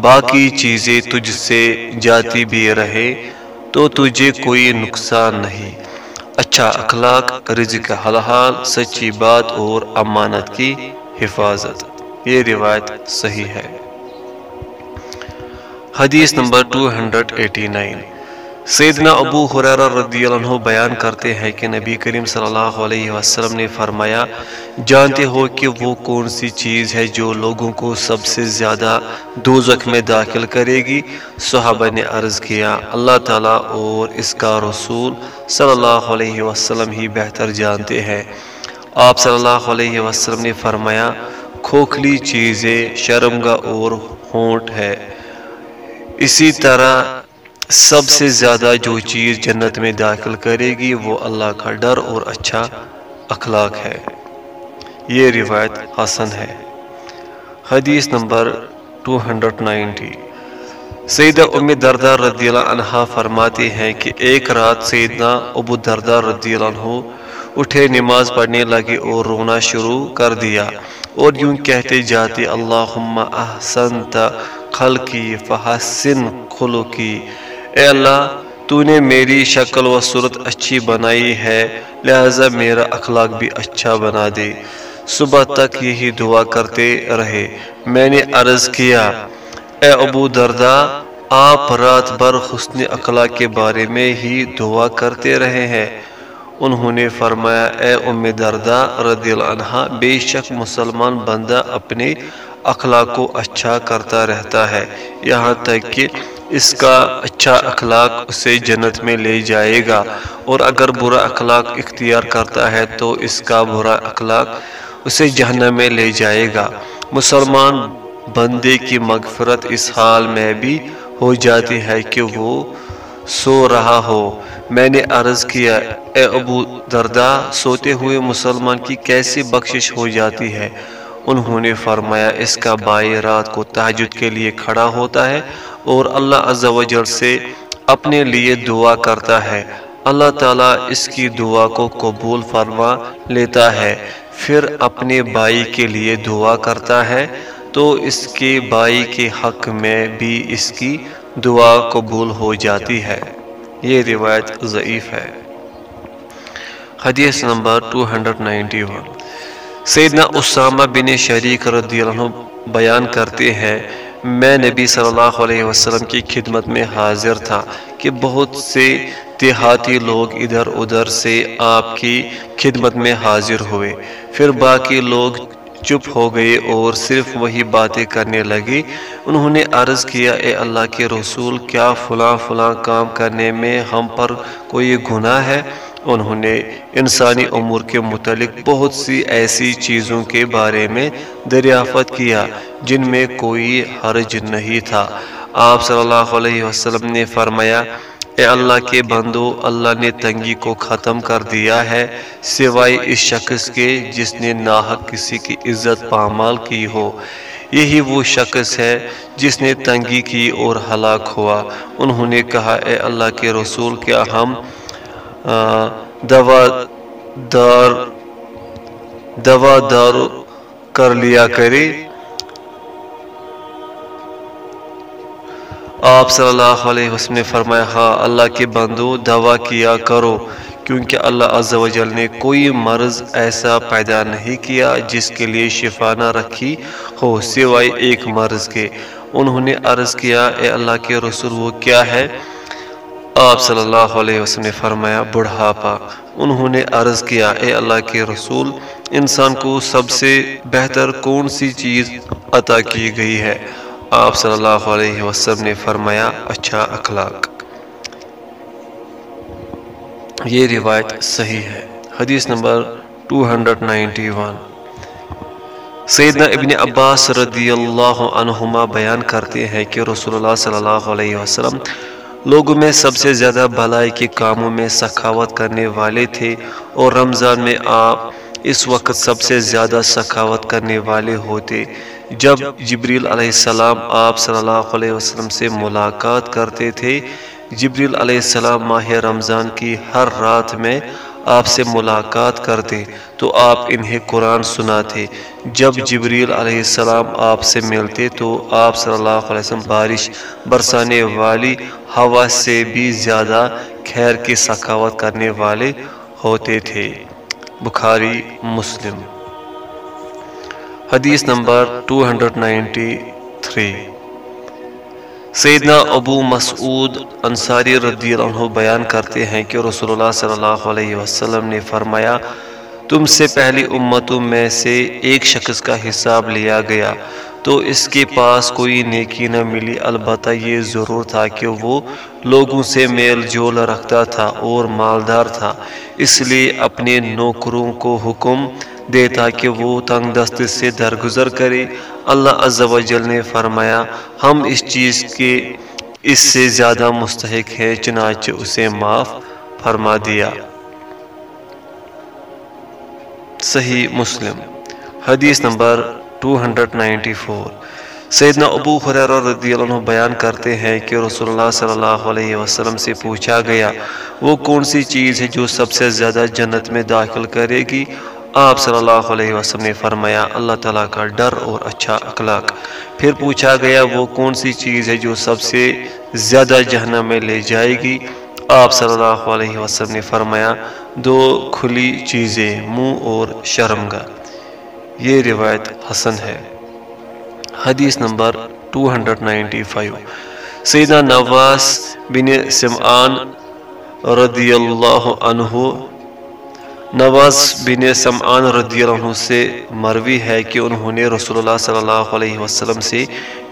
باقی چیزیں تجھ سے جاتی بھی رہے تو تجھے کوئی نقصان نہیں۔ اچھا اخلاق، رزق حلحال سچی بات اور امانت کی حفاظت۔ یہ روایت صحیح ہے۔ حدیث نمبر 289 سیدنا ابو حریرہ رضی اللہ عنہ بیان کرتے ہیں کہ نبی کریم صلی اللہ علیہ وسلم نے فرمایا، جانتے ہو کہ وہ کون سی چیز ہے جو لوگوں کو سب سے زیادہ دوزخ میں داخل کرے گی؟ صحابہ نے عرض کیا، اللہ تعالیٰ اور اس کا رسول صلی اللہ علیہ وسلم ہی بہتر جانتے ہیں۔ آپ صلی اللہ علیہ وسلم نے فرمایا، کھوکھلی چیزیں شرمگا اور ہونٹ ہے۔ اسی طرح سب سے زیادہ جو چیز جنت میں داخل کرے گی وہ اللہ کا ڈر اور اچھا اخلاق ہے۔ یہ روایت حسن ہے۔ حدیث نمبر 290 سیدہ ام دردہ رضی اللہ عنہ فرماتے ہیں کہ ایک رات سیدنا ابو دردہ رضی اللہ عنہ اٹھے، نماز پڑھنے لگے اور رونا شروع کر دیا اور یوں کہتے جاتے، اللہم احسنت خلقی فحسن خلقی اے اللہ تو نے میری شکل و صورت اچھی بنائی ہے، لہذا میرا اخلاق بھی اچھا بنا دے۔ صبح تک یہی دعا کرتے رہے۔ میں نے عرض کیا، اے ابو دردہ آپ رات بھر حسن اخلاق کے بارے میں ہی دعا کرتے رہے ہیں۔ انہوں نے فرمایا، اے ام دردہ رضی اللہ عنہ، بے شک مسلمان بندہ اپنے اخلاق کو اچھا کرتا رہتا ہے۔ یہاں تک کہ اس کا اچھا اخلاق اسے جنت میں لے جائے گا۔ اور اگر برا اخلاق اختیار کرتا ہے تو اس کا برا اخلاق اسے جہنم میں لے جائے گا۔ مسلمان بندے کی مغفرت اس حال میں بھی ہو جاتی ہے کہ وہ سو رہا ہو۔ میں نے عرض کیا، اے ابو دردہ سوتے ہوئے مسلمان کی کیسی بخشش ہو جاتی ہے؟ انہوں نے فرمایا، اس کا بائی رات کو تحجد کے لیے کھڑا ہوتا ہے اور اللہ عز و جل سے اپنے لیے دعا کرتا ہے۔ اللہ تعالیٰ اس کی دعا کو قبول فرما لیتا ہے۔ پھر اپنے بھائی کے لیے دعا کرتا ہے۔ تو اس کے بھائی کے حق میں بھی اس کی دعا قبول ہو جاتی ہے۔ یہ روایت ضعیف ہے۔ حدیث نمبر 291 سیدنا اسامہ بن شریک رضی اللہ عنہ بیان کرتے ہیں، میں نبی صلی اللہ علیہ وسلم کی خدمت میں حاضر تھا کہ بہت سے دیہاتی لوگ ادھر ادھر سے آپ کی خدمت میں حاضر ہوئے۔ پھر باقی لوگ چپ ہو گئے اور صرف وہی باتیں کرنے لگے۔ انہوں نے عرض کیا، اے اللہ کے رسول، کیا فلاں فلاں کام کرنے میں ہم پر کوئی گناہ ہے؟ انہوں نے انسانی امور کے متعلق بہت سی ایسی چیزوں کے بارے میں دریافت کیا جن میں کوئی حرج نہیں تھا۔ آپ صلی اللہ علیہ وسلم نے فرمایا، اے اللہ کے بندو، اللہ نے تنگی کو ختم کر دیا ہے، سوائے اس شخص کے جس نے ناحق کسی کی عزت پامال کی ہو۔ یہی وہ شخص ہے جس نے تنگی کی اور ہلاک ہوا۔ انہوں نے کہا، اے اللہ کے رسول، کیا ہم دوا دار دوا دار کر لیا کرے آپ صلی اللہ علیہ وسلم نے فرمایا ہاں اللہ کے بندو، دوا کیا کرو، کیونکہ اللہ عز و جل نے کوئی مرض ایسا پیدا نہیں کیا جس کے لیے شفا نہ رکھی ہو، سوائے ایک مرض کے۔ انہوں نے عرض کیا، اے اللہ کے رسول، وہ کیا ہے؟ آپ صلی اللہ علیہ وسلم نے فرمایا بڑھاپا انہوں نے عرض کیا، اے اللہ کے رسول، انسان کو سب سے بہتر کون سی چیز عطا کی گئی ہے؟ آپ صلی اللہ علیہ وسلم نے فرمایا اچھا اخلاق۔ یہ روایت صحیح ہے۔ حدیث نمبر 291 سیدنا ابن عباس رضی اللہ عنہما بیان کرتے ہیں کہ رسول اللہ صلی اللہ علیہ وسلم لوگوں میں سب سے زیادہ بھلائی کے کاموں میں سخاوت کرنے والے تھے اور رمضان میں آپ اس وقت سب سے زیادہ سخاوت کرنے والے ہوتے۔ جب جبریل علیہ السلام آپ صلی اللہ علیہ وسلم سے ملاقات کرتے تھے، جبریل علیہ السلام ماہ رمضان کی ہر رات میں آپ سے ملاقات کرتے تو آپ انہیں قرآن سناتے۔ جب جبریل علیہ السلام آپ سے ملتے تو آپ صلی اللہ علیہ وسلم بارش برسانے والی ہوا سے بھی زیادہ خیر کی سخاوت کرنے والے ہوتے تھے۔ بخاری، مسلم۔ حدیث نمبر 293 سیدنا ابو مسعود انصاری رضی اللہ عنہ بیان کرتے ہیں کہ رسول اللہ صلی اللہ علیہ وسلم نے فرمایا، تم سے پہلی امتوں میں سے ایک شخص کا حساب لیا گیا۔ تو اس کے پاس کوئی نیکی نہ ملی، البتہ یہ ضرور تھا کہ وہ لوگوں سے میل جول رکھتا تھا اور مالدار تھا۔ اس لیے اپنے نوکروں کو حکم دیتا کہ وہ تنگ دست سے درگزر کرے۔ اللہ عز و جل نے فرمایا، ہم اس چیز کے، اس سے زیادہ مستحق ہے چنانچہ اسے معاف فرما دیا۔ صحیح مسلم۔ حدیث نمبر 294 سیدنا ابو خریر رضی اللہ عنہ بیان کرتے ہیں کہ رسول اللہ صلی اللہ علیہ وسلم سے پوچھا گیا، وہ کون سی چیز ہے جو سب سے زیادہ جنت میں داخل کرے گی؟ آپ صلی اللہ علیہ وسلم نے فرمایا، اللہ تعالیٰ کا ڈر اور اچھا اخلاق۔ پھر پوچھا گیا، وہ کون سی چیز ہے جو سب سے زیادہ جہنم میں لے جائے گی؟ آپ صلی اللہ علیہ وسلم نے فرمایا، دو کھلی چیزیں، منہ اور شرمگا یہ روایت حسن ہے۔ حدیث نمبر 295 سیدنا نواز بن سمعان رضی اللہ عنہ نواز بن سمعان رضی اللہ عنہ سے مروی ہے کہ انہوں نے رسول اللہ صلی اللہ علیہ وسلم سے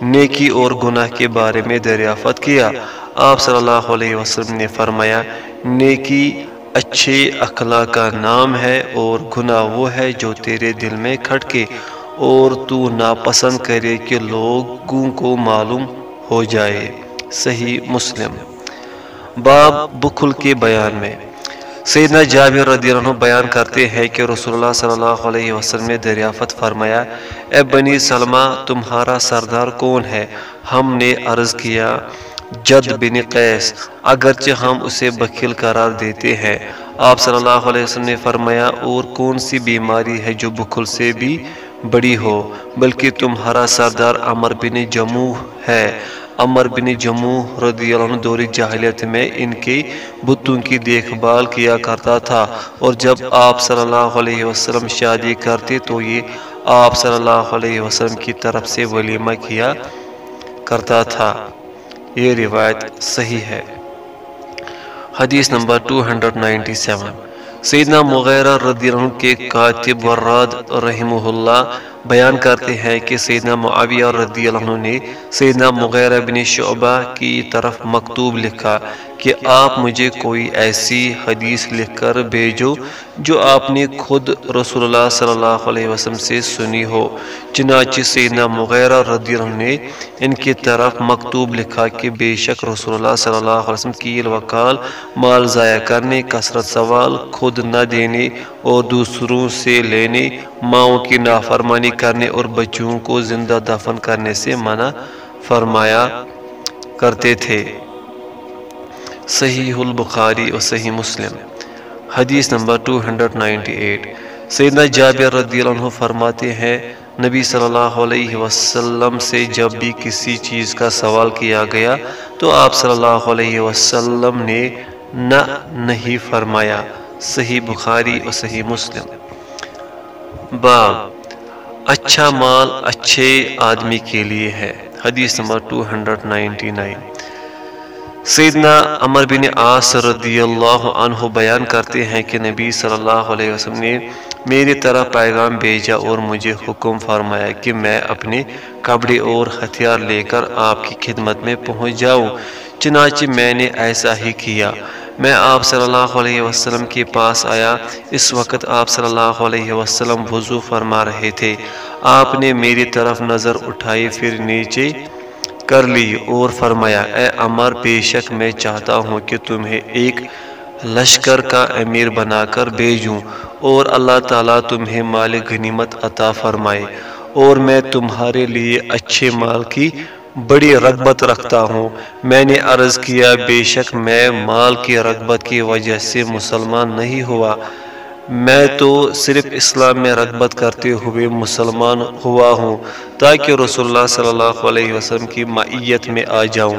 نیکی اور گناہ کے بارے میں دریافت کیا۔ آپ صلی اللہ علیہ وسلم نے فرمایا، نیکی اچھے اخلاق کا نام ہے اور گناہ وہ ہے جو تیرے دل میں کھٹکے اور تو ناپسند کرے کہ لوگوں کو معلوم ہو جائے۔ صحیح مسلم۔ باب بخل کے بیان میں۔ سیدنا جابر رضی اللہ عنہ بیان کرتے ہیں کہ رسول اللہ صلی اللہ علیہ وسلم نے دریافت فرمایا، اے بنی سلمہ، تمہارا سردار کون ہے؟ ہم نے عرض کیا، جد بن قیس، اگرچہ ہم اسے بخیل قرار دیتے ہیں۔ آپ صلی اللہ علیہ وسلم نے فرمایا، اور کون سی بیماری ہے جو بخل سے بھی بڑی ہو، بلکہ تمہارا سردار عمر بن جموع ہے؟ عمر بن جموع رضی اللہ عنہ دور جاہلیت میں ان کی بتوں کی دیکھ بھال کیا کرتا تھا اور جب آپ صلی اللہ علیہ وسلم شادی کرتے تو یہ آپ صلی اللہ علیہ وسلم کی طرف سے ولیمہ کیا کرتا تھا۔ یہ روایت صحیح ہے۔ حدیث نمبر 297 سیدنا مغیرہ رضی اللہ عنہ کے کاتب وراد رحمہ اللہ بیان کرتے ہیں کہ سیدنا معاویہ رضی اللہ عنہ نے سیدنا مغیرہ بن شعبہ کی طرف مکتوب لکھا کہ آپ مجھے کوئی ایسی حدیث لکھ کر بھیجو جو آپ نے خود رسول اللہ صلی اللہ علیہ وسلم سے سنی ہو۔ چنانچہ سیدنا مغیرہ رضی اللہ نے ان کی طرف مکتوب لکھا کہ بے شک رسول اللہ صلی اللہ علیہ وسلم کی وکال مال ضائع کرنے، کثرت سوال، خود نہ دینے اور دوسروں سے لینے، ماؤں کی نافرمانی کرنے اور بچوں کو زندہ دفن کرنے سے منع فرمایا کرتے تھے۔ صحیح البخاری و صحیح مسلم۔ حدیث نمبر 298 سیدنا جابر رضی اللہ عنہ فرماتے ہیں، نبی صلی اللہ علیہ وسلم سے جب بھی کسی چیز کا سوال کیا گیا تو آپ صلی اللہ علیہ وسلم نے نہ نہیں فرمایا۔ صحیح بخاری و صحیح مسلم۔ باب اچھا مال اچھے آدمی کے لیے ہے۔ حدیث نمبر 299 سیدنا عمر بن عاص رضی اللہ عنہ بیان کرتے ہیں کہ نبی صلی اللہ علیہ وسلم نے میری طرح پیغام بھیجا اور مجھے حکم فرمایا کہ میں اپنے کپڑے اور ہتھیار لے کر آپ کی خدمت میں پہنچ جاؤں۔ چنانچہ میں نے ایسا ہی کیا۔ میں آپ صلی اللہ علیہ وسلم کے پاس آیا۔ اس وقت آپ صلی اللہ علیہ وسلم وضو فرما رہے تھے۔ آپ نے میری طرف نظر اٹھائی، پھر نیچے کر لی اور فرمایا، اے عمر، بے شک میں چاہتا ہوں کہ تمہیں ایک لشکر کا امیر بنا کر بھیجوں اور اللہ تعالیٰ تمہیں مال غنیمت عطا فرمائے اور میں تمہارے لیے اچھے مال کی بڑی رغبت رکھتا ہوں۔ میں نے عرض کیا، بے شک میں مال کی رغبت کی وجہ سے مسلمان نہیں ہوا۔ میں تو صرف اسلام میں رغبت کرتے ہوئے مسلمان ہوا ہوں، تاکہ رسول اللہ صلی اللہ علیہ وسلم کی معیت میں آ جاؤں۔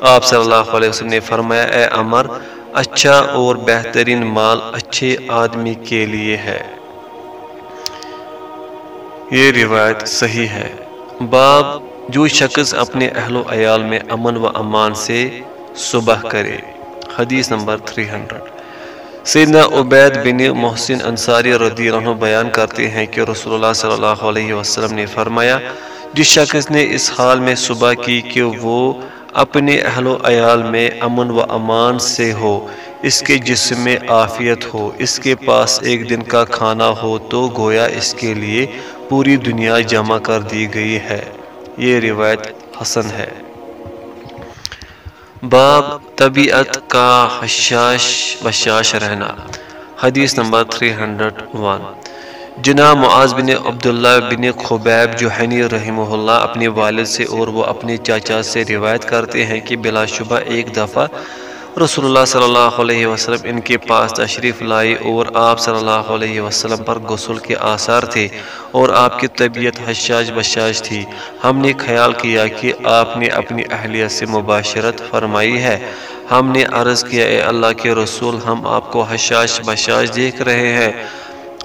آپ صلی اللہ علیہ وسلم نے فرمایا، اے عمر اچھا اور بہترین مال اچھے آدمی کے لیے ہے۔ یہ روایت صحیح ہے۔ باب جو شخص اپنے اہل و عیال میں امن و امان سے صبح کرے۔ حدیث نمبر 300 سیدنا عبید بن محسن انصاری رضی اللہ عنہ بیان کرتے ہیں کہ رسول اللہ صلی اللہ علیہ وسلم نے فرمایا، جس شخص نے اس حال میں صبح کی کہ وہ اپنے اہل و عیال میں امن و امان سے ہو، اس کے جسم میں آفیت ہو، اس کے پاس ایک دن کا کھانا ہو تو گویا اس کے لیے پوری دنیا جمع کر دی گئی ہے۔ یہ روایت حسن ہے۔ باب طبیعت کا حشاش بشاش رہنا۔ حدیث نمبر 301 جناب معاذ بن عبداللہ بن خبیب جوہنی رحمہ اللہ اپنے والد سے اور وہ اپنے چاچا سے روایت کرتے ہیں کہ بلا شبہ ایک دفعہ رسول اللہ صلی اللہ علیہ وسلم ان کے پاس تشریف لائی اور آپ صلی اللہ علیہ وسلم پر غسل کے آثار تھے اور آپ کی طبیعت حشاش بشاش تھی۔ ہم نے خیال کیا کہ آپ نے اپنی اہلیت سے مباشرت فرمائی ہے۔ ہم نے عرض کیا، اے اللہ کے رسول، ہم آپ کو حشاش بشاش دیکھ رہے ہیں۔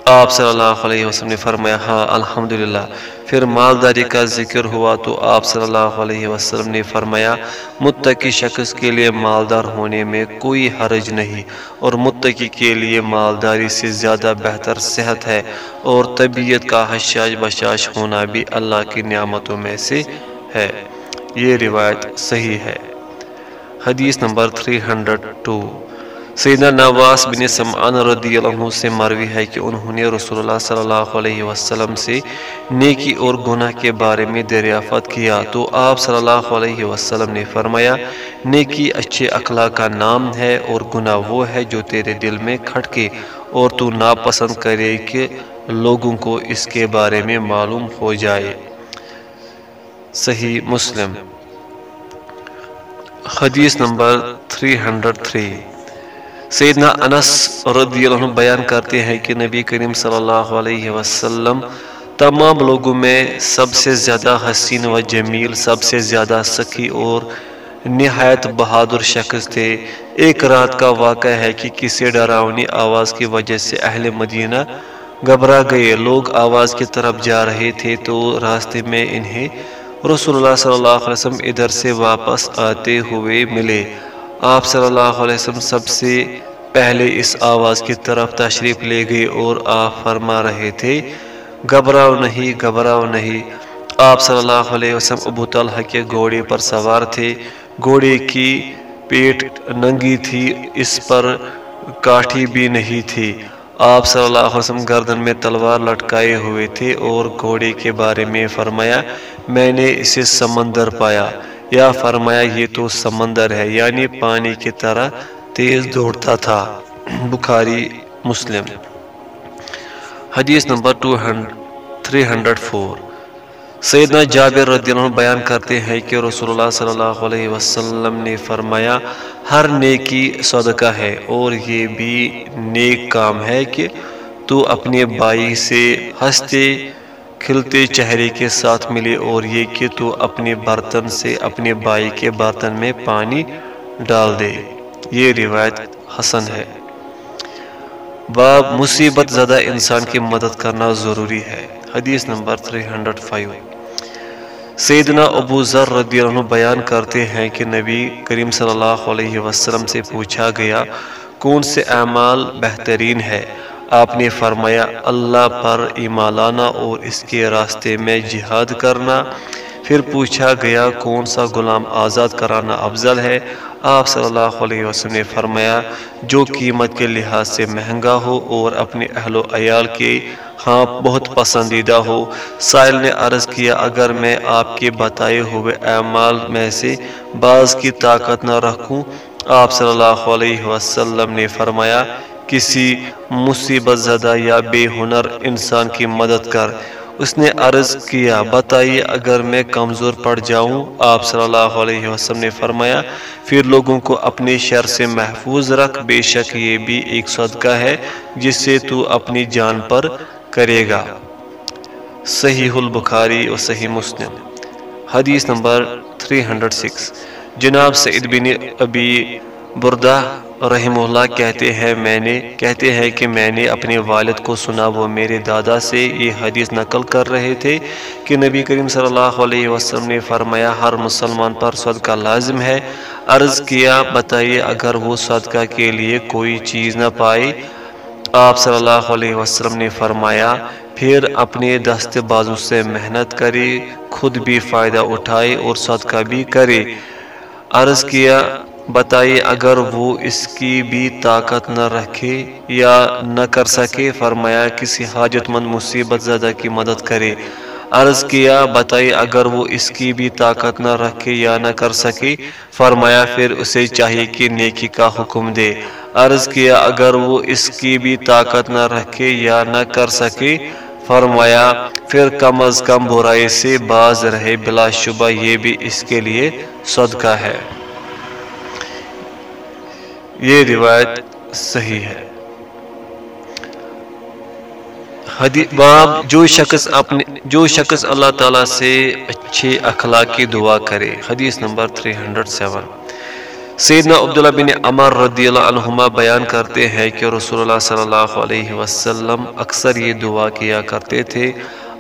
آپ صلی اللہ علیہ وسلم نے فرمایا ہاں الحمدللہ۔ پھر مالداری کا ذکر ہوا تو آپ صلی اللہ علیہ وسلم نے فرمایا، متقی شخص کے لیے مالدار ہونے میں کوئی حرج نہیں اور متقی کے لیے مالداری سے زیادہ بہتر صحت ہے اور طبیعت کا حشاش بشاش ہونا بھی اللہ کی نعمتوں میں سے ہے۔ یہ روایت صحیح ہے۔ حدیث نمبر 302 سیدنا نواس بن سمعان رضی اللہ عنہ سے مروی ہے کہ انہوں نے رسول اللہ صلی اللہ علیہ وسلم سے نیکی اور گناہ کے بارے میں دریافت کیا۔ تو آپ صلی اللہ علیہ وسلم نے فرمایا، نیکی اچھے اخلاق کا نام ہے اور گناہ وہ ہے جو تیرے دل میں کھٹکے اور تو ناپسند کرے کہ لوگوں کو اس کے بارے میں معلوم ہو جائے۔ صحیح مسلم۔ حدیث نمبر 303 سیدنا انس رضی اللہ عنہ بیان کرتے ہیں کہ نبی کریم صلی اللہ علیہ وسلم تمام لوگوں میں سب سے زیادہ حسین و جمیل، سب سے زیادہ سخی اور نہایت بہادر شخص تھے۔ ایک رات کا واقعہ ہے کہ کسی ڈراؤنی آواز کی وجہ سے اہل مدینہ گھبرا گئے۔ لوگ آواز کی طرف جا رہے تھے تو راستے میں انہیں رسول اللہ صلی اللہ علیہ وسلم ادھر سے واپس آتے ہوئے ملے۔ آپ صلی اللہ علیہ وسلم سب سے پہلے اس آواز کی طرف تشریف لے گئے اور آپ فرما رہے تھے، گھبراؤ نہیں گھبراؤ نہیں۔ آپ صلی اللہ علیہ وسلم ابو طلحہ کے گھوڑے پر سوار تھے۔ گھوڑے کی پیٹ ننگی تھی، اس پر کاٹھی بھی نہیں تھی۔ آپ صلی اللہ علیہ وسلم گردن میں تلوار لٹکائے ہوئے تھے اور گھوڑے کے بارے میں فرمایا، میں نے اسے سمندر پایا۔ یا فرمایا یہ تو سمندر ہے یعنی پانی کی طرح تیز دوڑتا تھا۔ بخاری، مسلم۔ حدیث نمبر 304 سیدنا جابر رضی اللہ عنہ بیان کرتے ہیں کہ رسول اللہ صلی اللہ علیہ وسلم نے فرمایا، ہر نیکی صدقہ ہے اور یہ بھی نیک کام ہے کہ تو اپنے بائی سے ہنستے کھلتے چہرے کے ساتھ ملے اور یہ کہ تو اپنے برتن سے اپنے بائی کے برتن میں پانی ڈال دے۔ یہ روایت حسن ہے۔ باب مصیبت زدہ انسان کی مدد کرنا ضروری ہے۔ حدیث نمبر 305 سیدنا ابو ذر رضی اللہ عنہ بیان کرتے ہیں کہ نبی کریم صلی اللہ علیہ وسلم سے پوچھا گیا، کون سے اعمال بہترین ہے؟ آپ نے فرمایا، اللہ پر ایمان لانا اور اس کے راستے میں جہاد کرنا۔ پھر پوچھا گیا، کون سا غلام آزاد کرانا افضل ہے؟ آپ صلی اللہ علیہ وسلم نے فرمایا، جو قیمت کے لحاظ سے مہنگا ہو اور اپنے اہل و عیال کے ہاں بہت پسندیدہ ہو۔ سائل نے عرض کیا، اگر میں آپ کے بتائے ہوئے اعمال میں سے بعض کی طاقت نہ رکھوں، آپ صلی اللہ علیہ وسلم نے فرمایا کسی مصیبت زدہ یا بے ہنر انسان کی مدد کر۔ اس نے عرض کیا، بتائیے اگر میں کمزور پڑ جاؤں؟ آپ صلی اللہ علیہ وسلم نے فرمایا، پھر لوگوں کو اپنی شر سے محفوظ رکھ، بے شک یہ بھی ایک صدقہ ہے جس سے تو اپنی جان پر کرے گا۔ صحیح البخاری و صحیح مسلم۔ حدیث نمبر 306 جناب سعید بن ابی بردہ رحم اللہ کہتے ہیں، میں نے کہتے ہیں کہ میں نے اپنے والد کو سنا، وہ میرے دادا سے یہ حدیث نقل کر رہے تھے کہ نبی کریم صلی اللہ علیہ وسلم نے فرمایا، ہر مسلمان پر صدقہ لازم ہے۔ عرض کیا، بتائیے، اگر وہ صدقہ کے لیے کوئی چیز نہ پائے؟ آپ صلی اللہ علیہ وسلم نے فرمایا، پھر اپنے دست بازو سے محنت کرے، خود بھی فائدہ اٹھائے اور صدقہ بھی کرے۔ عرض کیا بتائیے اگر وہ اس کی بھی طاقت نہ رکھے یا نہ کر سکے، فرمایا کسی حاجت مند مصیبت زدہ کی مدد کرے۔ عرض کیا، بتائیے اگر وہ اس کی بھی طاقت نہ رکھے یا نہ کر سکے، فرمایا پھر اسے چاہیے کہ نیکی کا حکم دے۔ عرض کیا، اگر وہ اس کی بھی طاقت نہ رکھے یا نہ کر سکے، فرمایا پھر کم از کم برائی سے باز رہے، بلا شبہ یہ بھی اس کے لیے صدقہ ہے۔ یہ روایت صحیح ہے۔ باب جو شخص اپنے جو شخص اللہ تعالیٰ سے اچھے اخلاق کی دعا کرے۔ حدیث نمبر 307 سیدنا عبداللہ بن عمر رضی اللہ عنہما بیان کرتے ہیں کہ رسول اللہ صلی اللہ علیہ وسلم اکثر یہ دعا کیا کرتے تھے۔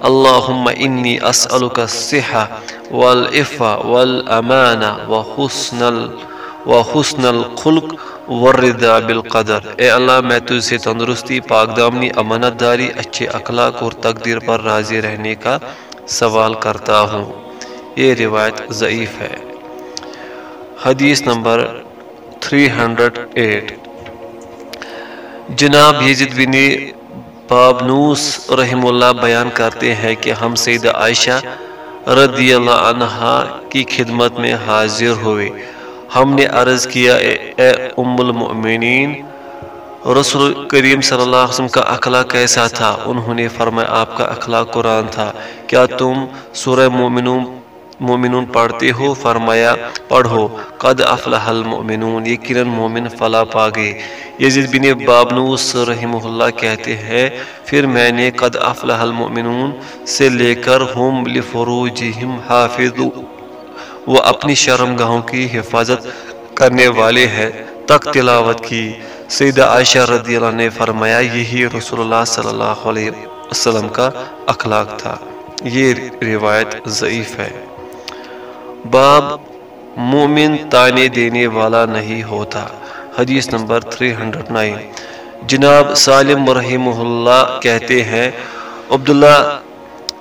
اللہم انی اسألک الصحہ والعفہ والامانہ وحسن, وحسن الخلق وردا بالقدر۔ اے اللہ، میں تجھ سے تندرستی پاک دامنی امانت داری اچھے اخلاق اور تقدیر پر راضی رہنے کا سوال کرتا ہوں۔ یہ روایت ضعیف ہے۔ حدیث نمبر 308 جناب یزید بن بابنوس رحم اللہ بیان کرتے ہیں کہ ہم سید عائشہ رضی اللہ عنہ کی خدمت میں حاضر ہوئے۔ ہم نے عرض کیا، اے ام المؤمنین رسول کریم صلی اللہ علیہ وسلم کا اخلاق کیسا تھا؟ انہوں نے فرمایا، آپ کا اخلاق قرآن تھا۔ کیا تم سورہ مومنون مومنون پڑھتے ہو؟ فرمایا، پڑھو۔ قد افلح المؤمنون یقیناً مومن فلا پاگے۔ یزید بن بابنوس رحمہ اللہ کہتے ہیں، پھر میں نے قد افلح المؤمنون سے لے کر ہم لفروجہم حافظ وہ اپنی شرم گاہوں کی حفاظت کرنے والے ہیں۔ تک تلاوت کی۔ سیدہ عائشہ رضی اللہ نے فرمایا، یہی رسول اللہ صلی اللہ علیہ وسلم کا اخلاق تھا۔ یہ روایت ضعیف ہے۔ باب مومن تانے دینے والا نہیں ہوتا۔ حدیث نمبر 309 جناب سالم رحمہ اللہ کہتے ہیں، عبداللہ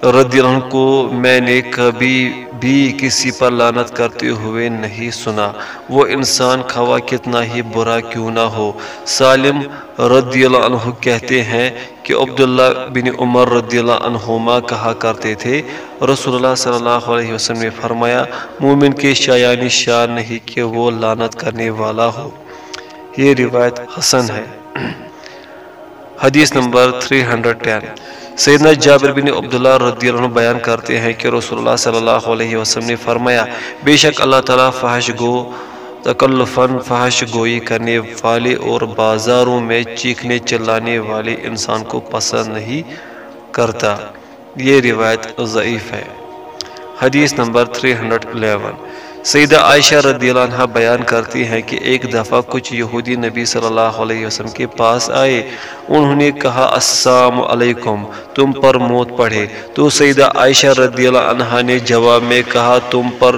رضی اللہ عنہ کو میں نے کبھی بھی کسی پر لانت کرتے ہوئے نہیں سنا۔ وہ انسان کھوا کتنا ہی برا کیوں نہ ہو۔ سالم رضی اللہ عنہ کہتے ہیں کہ عبداللہ بن عمر رضی اللہ عنہما کہا کرتے تھے۔ رسول اللہ صلی اللہ علیہ وسلم نے فرمایا، مومن کے شایانی شان نہیں کہ وہ لانت کرنے والا ہو۔ یہ روایت حسن ہے۔ حدیث نمبر 310 سیدنا جابر بن عبداللہ رضی اللہ عنہ بیان کرتے ہیں کہ رسول اللہ صلی اللہ علیہ وسلم نے فرمایا، بے شک اللہ تعالیٰ فحش گو تکلفن فحش گوئی کرنے والے اور بازاروں میں چیخنے چلانے والے انسان کو پسند نہیں کرتا۔ یہ روایت ضعیف ہے۔ حدیث نمبر 311 سیدہ عائشہ رضی اللہ عنہ بیان کرتی ہیں کہ ایک دفعہ کچھ یہودی نبی صلی اللہ علیہ وسلم کے پاس آئے۔ انہوں نے کہا، السلام علیکم، تم پر موت پڑھے تو سیدہ عائشہ رضی اللہ عنہ نے جواب میں کہا، تم پر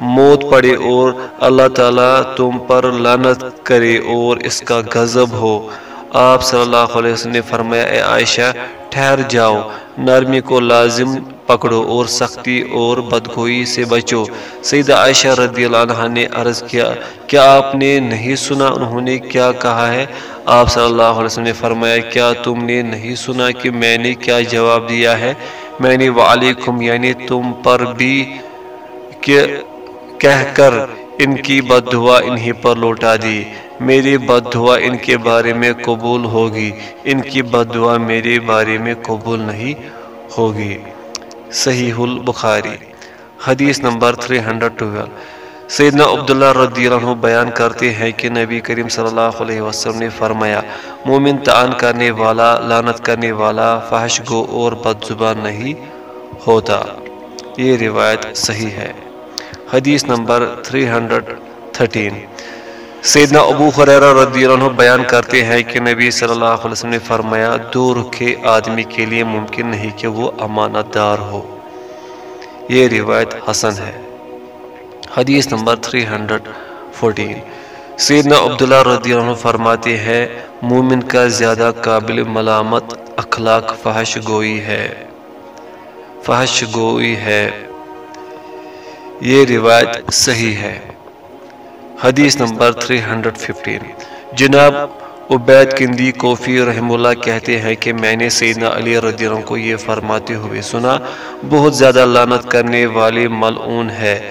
موت پڑے اور اللہ تعالیٰ تم پر لانت کرے اور اس کا غضب ہو۔ آپ صلی اللہ علیہ وسلم نے فرمایا، اے عائشہ، ٹھہر جاؤ، نرمی کو لازم پکڑو اور سختی اور بدگوئی سے بچو۔ سیدہ عائشہ رضی اللہ عنہ نے عرض کیا کیا آپ نے نہیں سنا انہوں نے کیا کہا ہے؟ آپ صلی اللہ علیہ وسلم نے فرمایا، کیا تم نے نہیں سنا کہ میں نے کیا جواب دیا ہے؟ میں نے وعلیکم یعنی تم پر بھی کہہ کر ان کی بد دعا انہی پر لوٹا دی۔ میری بد دعا ان کے بارے میں قبول ہوگی، ان کی بد دعا میرے بارے میں قبول نہیں ہوگی۔ صحیح البخاری حدیث نمبر 312 سیدنا عبداللہ رضی اللہ عنہ بیان کرتے ہیں کہ نبی کریم صلی اللہ علیہ وسلم نے فرمایا، مومن تعان کرنے والا لانت کرنے والا، فحش گو اور بد زبان نہیں ہوتا۔ یہ روایت صحیح ہے۔ حدیث نمبر 313 سیدنا ابو خریرہ رضی اللہ عنہ بیان کرتے ہیں کہ نبی صلی اللہ علیہ وسلم نے فرمایا دو رکھے آدمی کے لیے ممکن نہیں کہ وہ امانت دار ہو۔ یہ روایت حسن ہے۔ حدیث نمبر 314 سیدنا عبداللہ رضی اللہ عنہ فرماتے ہیں، مومن کا زیادہ قابل ملامت اخلاق فحش گوئی ہے۔ فحش گوئی ہے۔ یہ روایت صحیح ہے۔ حدیث نمبر 315 جناب، عبید کندی کوفی رحم اللہ کہتے ہیں کہ میں نے سیدنا علی رضی اللہ عنہ کو یہ فرماتے ہوئے سنا، بہت زیادہ لانت کرنے والے ملعون ہے۔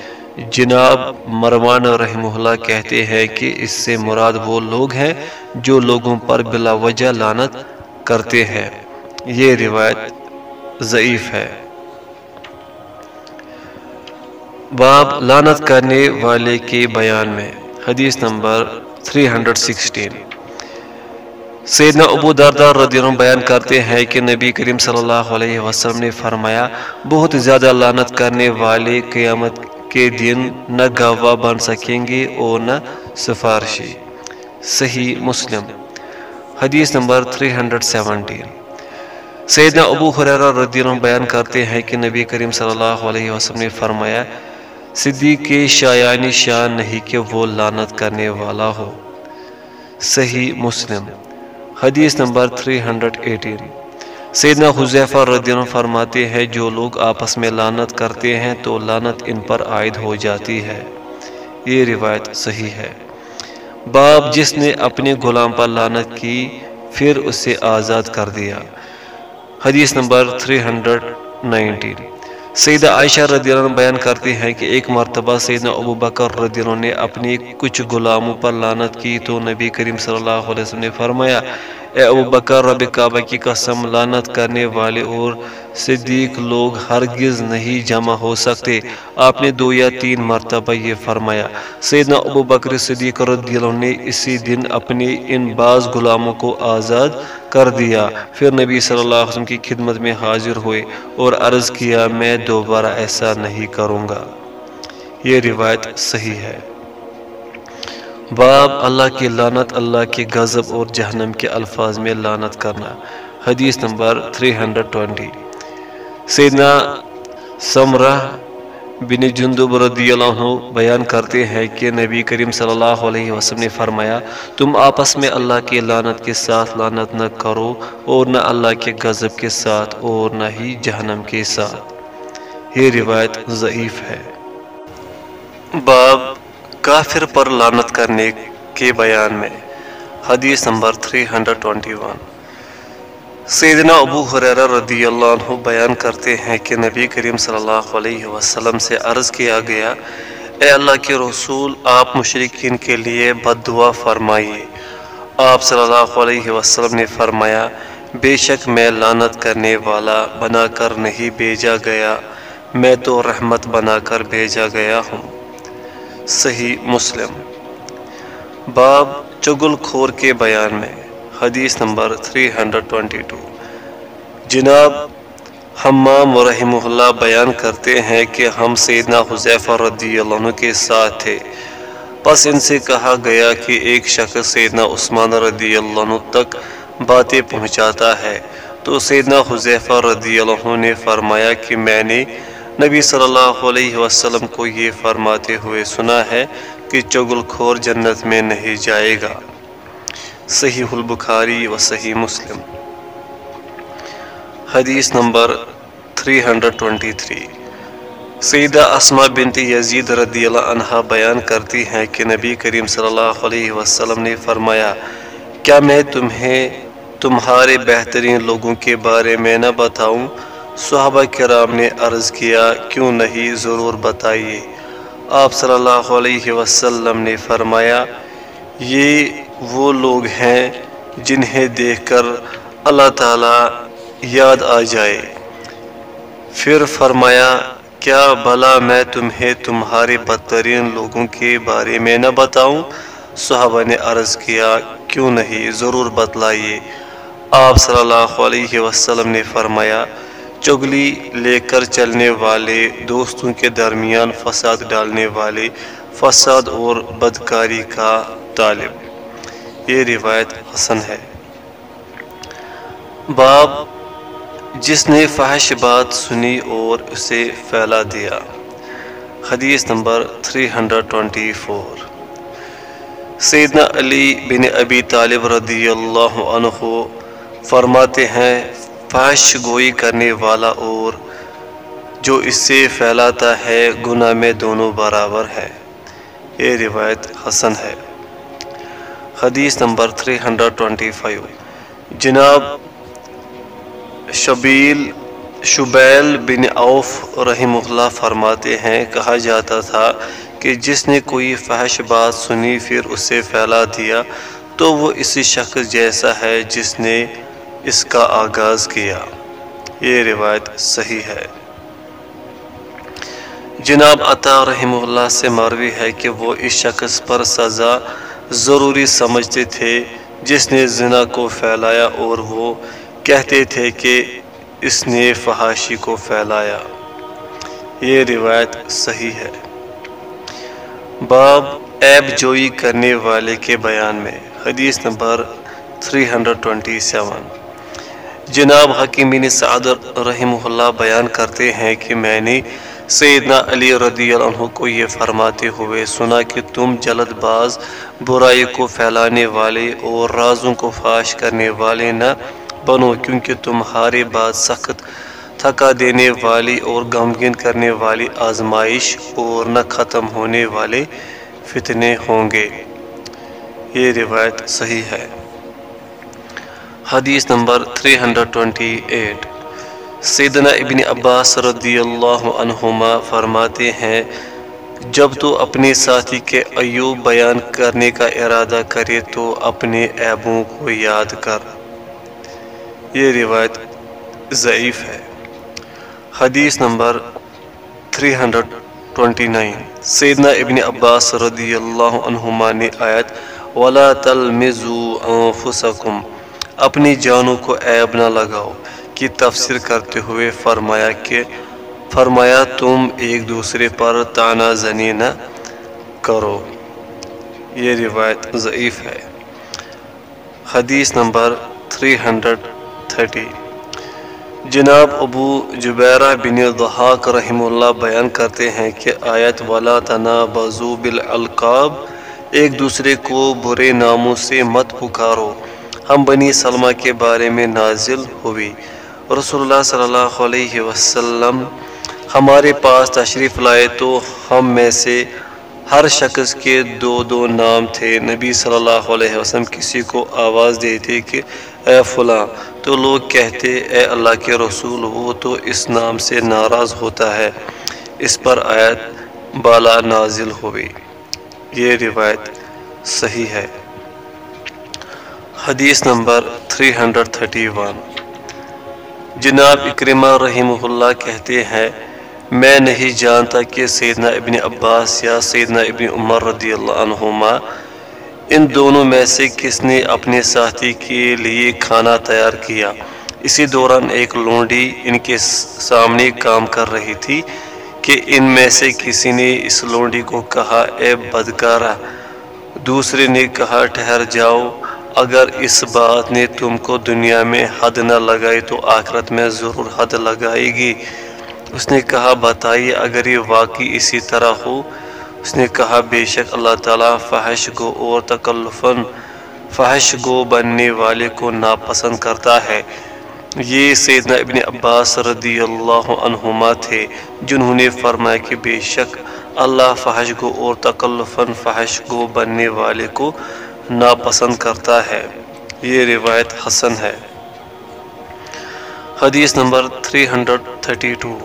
جناب، مروان رحم اللہ کہتے ہیں کہ اس سے مراد وہ لوگ ہیں جو لوگوں پر بلا وجہ لانت کرتے ہیں۔ یہ روایت ضعیف ہے۔ باب لانت کرنے والے کے بیان میں، حدیث نمبر 316 سیدنا ابو دردار رضی اللہ عنہ بیان کرتے ہیں کہ نبی کریم صلی اللہ علیہ وسلم نے فرمایا، بہت زیادہ لانت کرنے والے قیامت کے دن نہ گواہ بن سکیں گے اور نہ سفارشی۔ صحیح مسلم۔ حدیث نمبر 317 سیدنا ابو حریرہ رضی اللہ عنہ بیان کرتے ہیں کہ نبی کریم صلی اللہ علیہ وسلم نے فرمایا صدیق کے شایانی شان نہیں کہ وہ لانت کرنے والا ہو۔ صحیح مسلم، حدیث نمبر 318 سیدنا حضیفہ رضی اللہ فرماتے ہیں، جو لوگ آپس میں لانت کرتے ہیں تو لانت ان پر عائد ہو جاتی ہے۔ یہ روایت صحیح ہے۔ باپ جس نے اپنے غلام پر لانت کی، پھر اسے آزاد کر دیا۔ حدیث نمبر 319 سیدہ عائشہ رضی اللہ عنہ بیان کرتی ہیں کہ ایک مرتبہ سیدنا ابو بکر رضی اللہ عنہ نے اپنی کچھ غلاموں پر لانت کی تو نبی کریم صلی اللہ علیہ وسلم نے فرمایا اے ابو بکر، رب کعبہ کی قسم لانت کرنے والے اور صدیق لوگ ہرگز نہیں جمع ہو سکتے۔ آپ نے دو یا تین مرتبہ یہ فرمایا۔ سیدنا ابو بکر صدیق رضی اللہ نے اسی دن اپنے ان بعض غلاموں کو آزاد کر دیا۔ پھر نبی صلی اللہ علیہ وسلم کی خدمت میں حاضر ہوئے اور عرض کیا، میں دوبارہ ایسا نہیں کروں گا۔ یہ روایت صحیح ہے۔ باب اللہ کی لانت اللہ کے غضب اور جہنم کے الفاظ میں لانت کرنا۔ حدیث نمبر 320 سیدنا سمرہ بن جندب رضی اللہ عنہ بیان کرتے ہیں کہ نبی کریم صلی اللہ علیہ وسلم نے فرمایا، تم آپس میں اللہ کی لانت کے ساتھ لانت نہ کرو اور نہ اللہ کے غضب کے ساتھ اور نہ ہی جہنم کے ساتھ۔ یہ روایت ضعیف ہے۔ باب کافر پر لانت کرنے کے بیان میں، حدیث نمبر 321 سیدنا ابو حریرہ رضی اللہ عنہ بیان کرتے ہیں کہ نبی کریم صلی اللہ علیہ وسلم سے عرض کیا گیا، اے اللہ کے رسول، آپ مشرقین کے لیے بد دعا فرمائیے۔ آپ صلی اللہ علیہ وسلم نے فرمایا، بے شک میں لانت کرنے والا بنا کر نہیں بھیجا گیا، میں تو رحمت بنا کر بھیجا گیا ہوں۔ صحیح مسلم۔ باب چگل کھور کے بیان میں، حدیث نمبر 322 جناب، حمام رحمہ اللہ بیان کرتے ہیں کہ ہم سیدنا حضیفہ رضی اللہ عنہ کے ساتھ تھے۔ پس ان سے کہا گیا کہ ایک شخص سیدنا عثمان رضی اللہ عنہ تک باتیں پہنچاتا ہے۔ تو سیدنا حضیفہ رضی اللہ عنہ نے فرمایا کہ میں نے نبی صلی اللہ علیہ وسلم کو یہ فرماتے ہوئے سنا ہے کہ چگل کھور جنت میں نہیں جائے گا۔ صحیح البخاری و صحیح مسلم۔ حدیث نمبر 323 سیدہ اسما بنت یزید رضی اللہ عنہ بیان کرتی ہیں کہ نبی کریم صلی اللہ علیہ وسلم نے فرمایا، کیا میں تمہیں، تمہارے بہترین لوگوں کے بارے میں نہ بتاؤں؟ صحابہ کرام نے عرض کیا، کیوں نہیں ضرور بتائیے؟ آپ صلی اللہ علیہ وسلم نے فرمایا، یہ وہ لوگ ہیں جنہیں دیکھ کر اللہ تعالیٰ یاد آ جائے۔ پھر فرمایا، کیا بھلا میں تمہیں تمہارے بدترین لوگوں کے بارے میں نہ بتاؤں؟ صحابہ نے عرض کیا، کیوں نہیں؟ ضرور بتلائیے۔ آپ صلی اللہ علیہ وسلم نے فرمایا چگلی لے کر چلنے والے، دوستوں کے درمیان فساد ڈالنے والے، فساد اور بدکاری کا طالب۔ یہ روایت حسن ہے۔ باب، جس نے فحش بات سنی اور اسے پھیلا دیا۔ حدیث نمبر 324 سیدنا علی بن ابی طالب رضی اللہ عنہ فرماتے ہیں فحش گوئی کرنے والا اور جو اس سے پھیلاتا ہے، گناہ میں دونوں برابر ہے۔ یہ روایت حسن ہے۔ حدیث نمبر 325 جناب شبیل شبیل بن عوف رحم اللہ فرماتے ہیں، کہا جاتا تھا کہ جس نے کوئی فحش بات سنی، پھر اسے پھیلا دیا تو وہ اسی شخص جیسا ہے جس نے اس کا آغاز کیا۔ یہ روایت صحیح ہے۔ جناب عطا رحمہ اللہ سے مروی ہے کہ وہ اس شخص پر سزا ضروری سمجھتے تھے، جس نے زنا کو پھیلایا اور وہ کہتے تھے کہ اس نے فحاشی کو پھیلایا۔ یہ روایت صحیح ہے۔ باب ایب جوئی کرنے والے کے بیان میں، حدیث نمبر 327 جناب حکیمین سعد رحمہ اللہ بیان کرتے ہیں کہ میں نے سیدنا علی رضی اللہ عنہ کو یہ فرماتے ہوئے سنا کہ تم جلد باز برائی کو پھیلانے والے اور رازوں کو فاش کرنے والے نہ بنو، کیونکہ تمہارے بعد سخت تھکا دینے والی اور غمگین کرنے والی آزمائش اور نہ ختم ہونے والے فتنے ہوں گے۔ یہ روایت صحیح ہے۔ حدیث نمبر 328 سیدنا ابن عباس رضی اللہ عنہما فرماتے ہیں، جب تو اپنے ساتھی کے ایوب بیان کرنے کا ارادہ کرے تو اپنے عیبوں کو یاد کر۔ یہ روایت ضعیف ہے۔ حدیث نمبر 329 سیدنا ابن عباس رضی اللہ عنہما نے آیت، وَلَا تَلْمِزُوا أَنفُسَكُمْ اپنی جانوں کو عیب نہ لگاؤ کی تفسیر کرتے ہوئے فرمایا کہ فرمایا تم ایک دوسرے پر تانا زنی نہ کرو۔ یہ روایت ضعیف ہے۔ حدیث نمبر 330 جناب ابو جبیرہ بن ضحاق رحم اللہ بیان کرتے ہیں کہ آیت والا تنا بزو بالعلقاب ایک دوسرے کو برے ناموں سے مت پکارو۔ ہم بنی سلمہ کے بارے میں نازل ہوئی۔ رسول اللہ صلی اللہ علیہ وسلم ہمارے پاس تشریف لائے تو ہم میں سے ہر شخص کے دو دو نام تھے۔ نبی صلی اللہ علیہ وسلم کسی کو آواز دیتے کہ اے فلاں، تو لوگ کہتے اے اللہ کے رسول وہ تو اس نام سے ناراض ہوتا ہے۔ اس پر آیت بالا نازل ہوئی۔ یہ روایت صحیح ہے۔ حدیث نمبر 331 جناب اکرمہ رحمہ اللہ کہتے ہیں، میں نہیں جانتا کہ سیدنا ابن عباس یا سیدنا ابن عمر رضی اللہ عنہما ان دونوں میں سے کس نے اپنے ساتھی کے لیے کھانا تیار کیا۔ اسی دوران ایک لونڈی ان کے سامنے کام کر رہی تھی کہ ان میں سے کسی نے اس لونڈی کو کہا، اے بدکارہ، دوسرے نے کہا، ٹھہر جاؤ۔ اگر اس بات نے تم کو دنیا میں حد نہ لگائی تو آخرت میں ضرور حد لگائے گی۔ اس نے کہا، بتائیے اگر یہ واقعی اسی طرح ہو؟ اس نے کہا، بے شک اللہ تعالیٰ فحش گو اور تکلفن فحش گو بننے والے کو ناپسند کرتا ہے۔ یہ سیدنا ابن عباس رضی اللہ عنہما تھے، جنہوں نے فرمایا کہ بے شک اللہ فحش گو اور تکلفن فحش گو بننے والے کو ناپسند کرتا ہے۔ یہ روایت حسن ہے۔ حدیث نمبر 332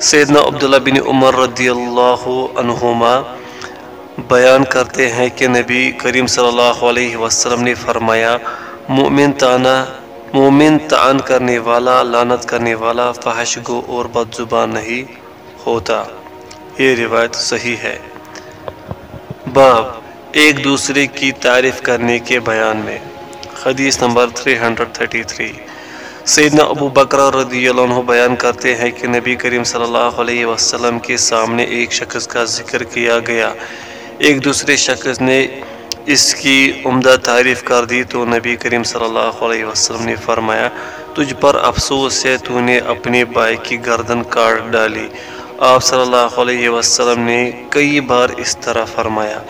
سیدنا عبداللہ بن عمر رضی اللہ عنہما بیان کرتے ہیں کہ نبی کریم صلی اللہ علیہ وسلم نے فرمایا، مومن تانا، مومن تعان کرنے والا لانت کرنے والا فحش گو اور بد زبان نہیں ہوتا۔ یہ روایت صحیح ہے۔ باب ایک دوسرے کی تعریف کرنے کے بیان میں۔ حدیث نمبر 333 سیدنا ابو بکرہ رضی اللہ عنہ بیان کرتے ہیں کہ نبی کریم صلی اللہ علیہ وسلم کے سامنے ایک شخص کا ذکر کیا گیا۔ ایک دوسرے شخص نے اس کی عمدہ تعریف کر دی تو نبی کریم صلی اللہ علیہ وسلم نے فرمایا، تجھ پر افسوس ہے، تو نے اپنے بھائی کی گردن کاٹ ڈالی۔ آپ صلی اللہ علیہ وسلم نے کئی بار اس طرح فرمایا۔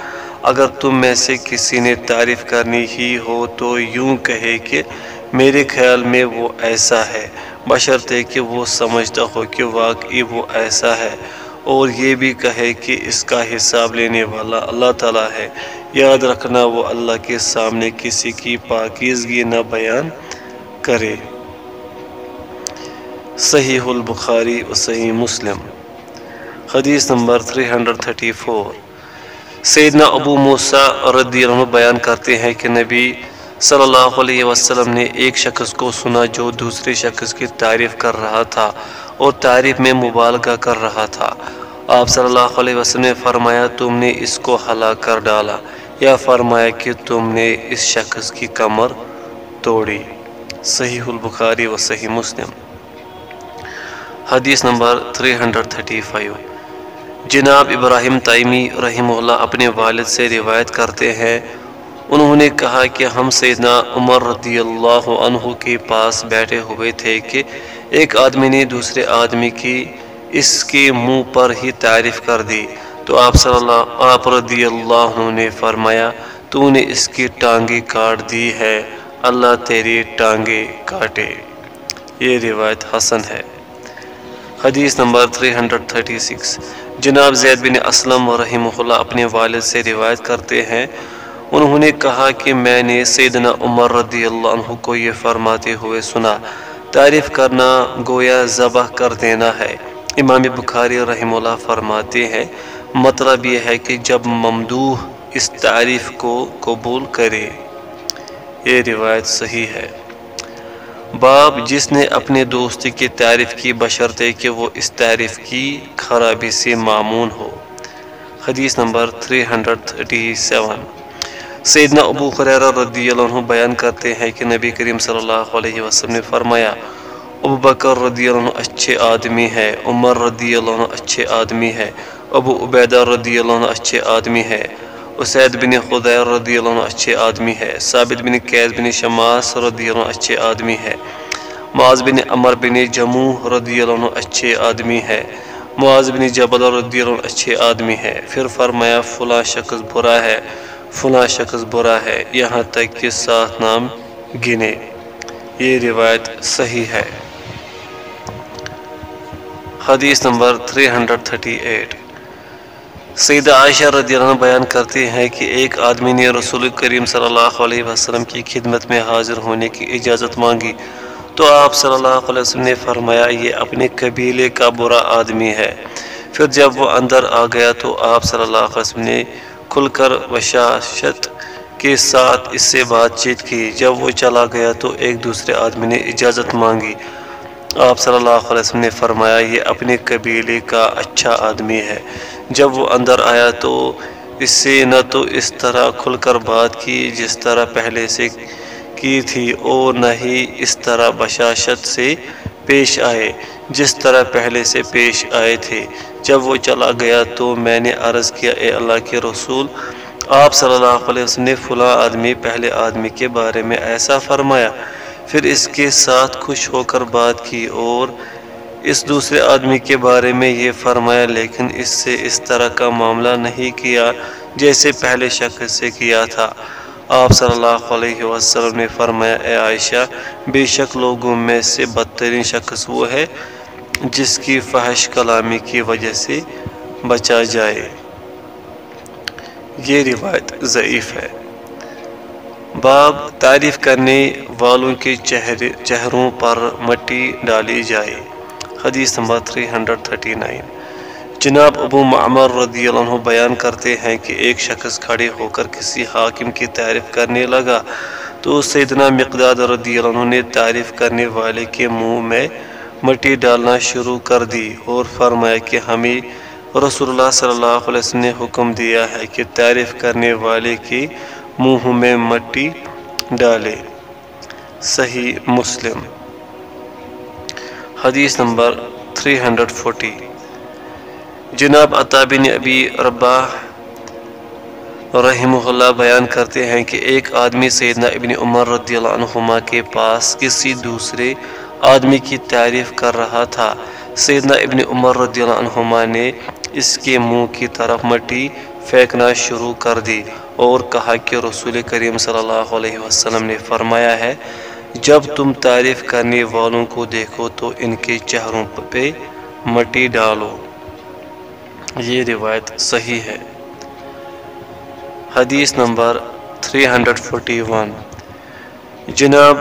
اگر تم میں سے کسی نے تعریف کرنی ہی ہو تو یوں کہے کہ میرے خیال میں وہ ایسا ہے۔ بشرطے کہ وہ سمجھتا ہو کہ واقعی وہ ایسا ہے۔ اور یہ بھی کہے کہ اس کا حساب لینے والا اللہ تعالیٰ ہے۔ یاد رکھنا وہ اللہ کے سامنے کسی کی پاکیزگی نہ بیان کرے۔ صحیح البخاری و صحیح مسلم۔ حدیث نمبر 334 سیدنا ابو موسیٰ رضی اللہ عنہ بیان کرتے ہیں کہ نبی صلی اللہ علیہ وسلم نے ایک شخص کو سنا جو دوسرے شخص کی تعریف کر رہا تھا اور تعریف میں مبالغہ کر رہا تھا۔ آپ صلی اللہ علیہ وسلم نے فرمایا، تم نے اس کو ہلاک کر ڈالا۔ یا فرمایا کہ تم نے اس شخص کی کمر توڑی۔ صحیح البخاری و صحیح مسلم۔ حدیث نمبر 335 جناب ابراہیم تائمی رحمہ اللہ اپنے والد سے روایت کرتے ہیں۔ انہوں نے کہا کہ ہم سیدنا عمر رضی اللہ عنہ کے پاس بیٹھے ہوئے تھے کہ ایک آدمی نے دوسرے آدمی کی اس کے منہ پر ہی تعریف کر دی۔ تو آپ صلی اللہ آپ رضی اللہ عنہ نے فرمایا، تو نے اس کی ٹانگیں کاٹ دی ہے اللہ تیری ٹانگیں کاٹے۔ یہ روایت حسن ہے۔ حدیث نمبر 336 جناب زید بن اسلم رحمہ اللہ اپنے والد سے روایت کرتے ہیں۔ انہوں نے کہا کہ میں نے سیدنا عمر رضی اللہ عنہ کو یہ فرماتے ہوئے سنا، تعریف کرنا گویا ذبح کر دینا ہے۔ امام بخاری رحمہ اللہ فرماتے ہیں مطلب یہ ہے کہ جب ممدوح اس تعریف کو قبول کرے۔ یہ روایت صحیح ہے۔ باب جس نے اپنے دوست کی تعریف کی بشرطے کہ وہ اس تعریف کی خرابی سے معمون ہو۔ حدیث نمبر 337 سیدنا ابو خریرہ رضی اللہ عنہ بیان کرتے ہیں کہ نبی کریم صلی اللہ علیہ وسلم نے فرمایا، ابو بکر رضی اللہ عنہ اچھے آدمی ہے، عمر رضی اللہ عنہ اچھے آدمی ہے، ابو عبیدہ رضی اللہ عنہ اچھے آدمی ہے۔ اسید بن خدیر رضی اللہ عنہ اچھے آدمی ہے، ثابت بن قید بن شماس رضی اللہ عنہ اچھے آدمی ہے، معاذ بن عمر بن جموں رضی اللہ عنہ اچھے آدمی ہے، معاذ بن جبل رضی اللہ عنہ اچھے آدمی ہے۔ پھر فرمایا، فلاں شخص برا ہے، فلاں شخص برا ہے، یہاں تک کہ ساتھ نام گنے۔ یہ روایت صحیح ہے۔ حدیث نمبر 338 سیدہ عائشہ رضی اللہ عنہ بیان کرتے ہیں کہ ایک آدمی نے رسول کریم صلی اللہ علیہ وسلم کی خدمت میں حاضر ہونے کی اجازت مانگی۔ تو آپ صلی اللہ علیہ وسلم نے فرمایا، یہ اپنے قبیلے کا برا آدمی ہے۔ پھر جب وہ اندر آ گیا تو آپ صلی اللہ علیہ وسلم نے کھل کر وشاشت کے ساتھ اس سے بات چیت کی۔ جب وہ چلا گیا تو ایک دوسرے آدمی نے اجازت مانگی۔ آپ صلی اللہ علیہ وسلم نے فرمایا، یہ اپنے قبیلے کا اچھا آدمی ہے۔ جب وہ اندر آیا تو اس سے نہ تو اس طرح کھل کر بات کی جس طرح پہلے سے کی تھی اور نہ ہی اس طرح بشاشت سے پیش آئے جس طرح پہلے سے پیش آئے تھے۔ جب وہ چلا گیا تو میں نے عرض کیا، اے اللہ کے رسول، آپ صلی اللہ علیہ وسلم نے فلاں آدمی پہلے آدمی کے بارے میں ایسا فرمایا۔ پھر اس کے ساتھ خوش ہو کر بات کی اور اس دوسرے آدمی کے بارے میں یہ فرمایا، لیکن اس سے اس طرح کا معاملہ نہیں کیا جیسے پہلے شخص سے کیا تھا۔ آپ صلی اللہ علیہ وسلم نے فرمایا، اے عائشہ، بے شک لوگوں میں سے بدترین شخص وہ ہے جس کی فحش کلامی کی وجہ سے بچا جائے۔ یہ روایت ضعیف ہے۔ باب تعریف کرنے والوں کے چہروں پر مٹی ڈالی جائے۔ حدیث نمبر 339 جناب ابو معمر رضی اللہ عنہ بیان کرتے ہیں کہ ایک شخص کھڑے ہو کر کسی حاکم کی تعریف کرنے لگا تو سیدنا مقداد رضی اللہ عنہ نے تعریف کرنے والے کے منہ میں مٹی ڈالنا شروع کر دی اور فرمایا کہ ہمیں رسول اللہ صلی اللہ علیہ وسلم نے حکم دیا ہے کہ تعریف کرنے والے کی منہ میں مٹی ڈالے۔ صحیح مسلم۔ حدیث نمبر 340 جناب عطا بن ابی ربا رحمہ اللہ بیان کرتے ہیں کہ ایک آدمی سیدنا ابن عمر رضی اللہ عنہما کے پاس کسی دوسرے آدمی کی تعریف کر رہا تھا۔ سیدنا ابن عمر رضی اللہ عنہما نے اس کے منہ کی طرف مٹی پھینکنا شروع کر دی اور کہا کہ رسول کریم صلی اللہ علیہ وسلم نے فرمایا ہے جب تم تعریف کرنے والوں کو دیکھو تو ان کے چہروں پہ مٹی ڈالو۔ یہ روایت صحیح ہے۔ حدیث نمبر 341 جناب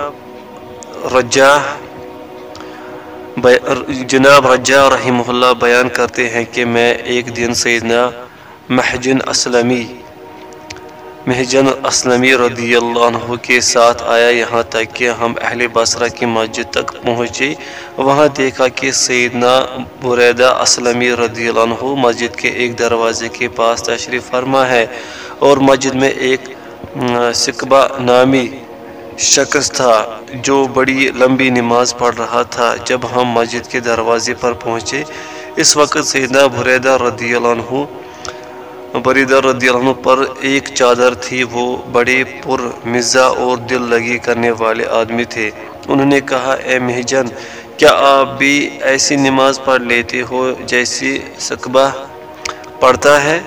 رجا جناب رجا رحمہ اللہ بیان کرتے ہیں کہ میں ایک دن سیدنا محجن اسلمی محجن اسلمی رضی اللہ عنہ کے ساتھ آیا یہاں تک کہ ہم اہل بصرہ کی مسجد تک پہنچے۔ وہاں دیکھا کہ سیدنا بریدہ اسلمی رضی اللہ عنہ مسجد کے ایک دروازے کے پاس تشریف فرما ہے اور مسجد میں ایک سکبہ نامی شخص تھا جو بڑی لمبی نماز پڑھ رہا تھا۔ جب ہم مسجد کے دروازے پر پہنچے، اس وقت سیدنا بریدہ رضی اللہ عنہ بریدہ رضی اللہ عنہ پر ایک چادر تھی، وہ بڑے پر مزہ اور دل لگی کرنے والے آدمی تھے۔ انہوں نے کہا، اے مہجن کیا آپ بھی ایسی نماز پڑھ لیتے ہو جیسی سکبہ پڑھتا ہے؟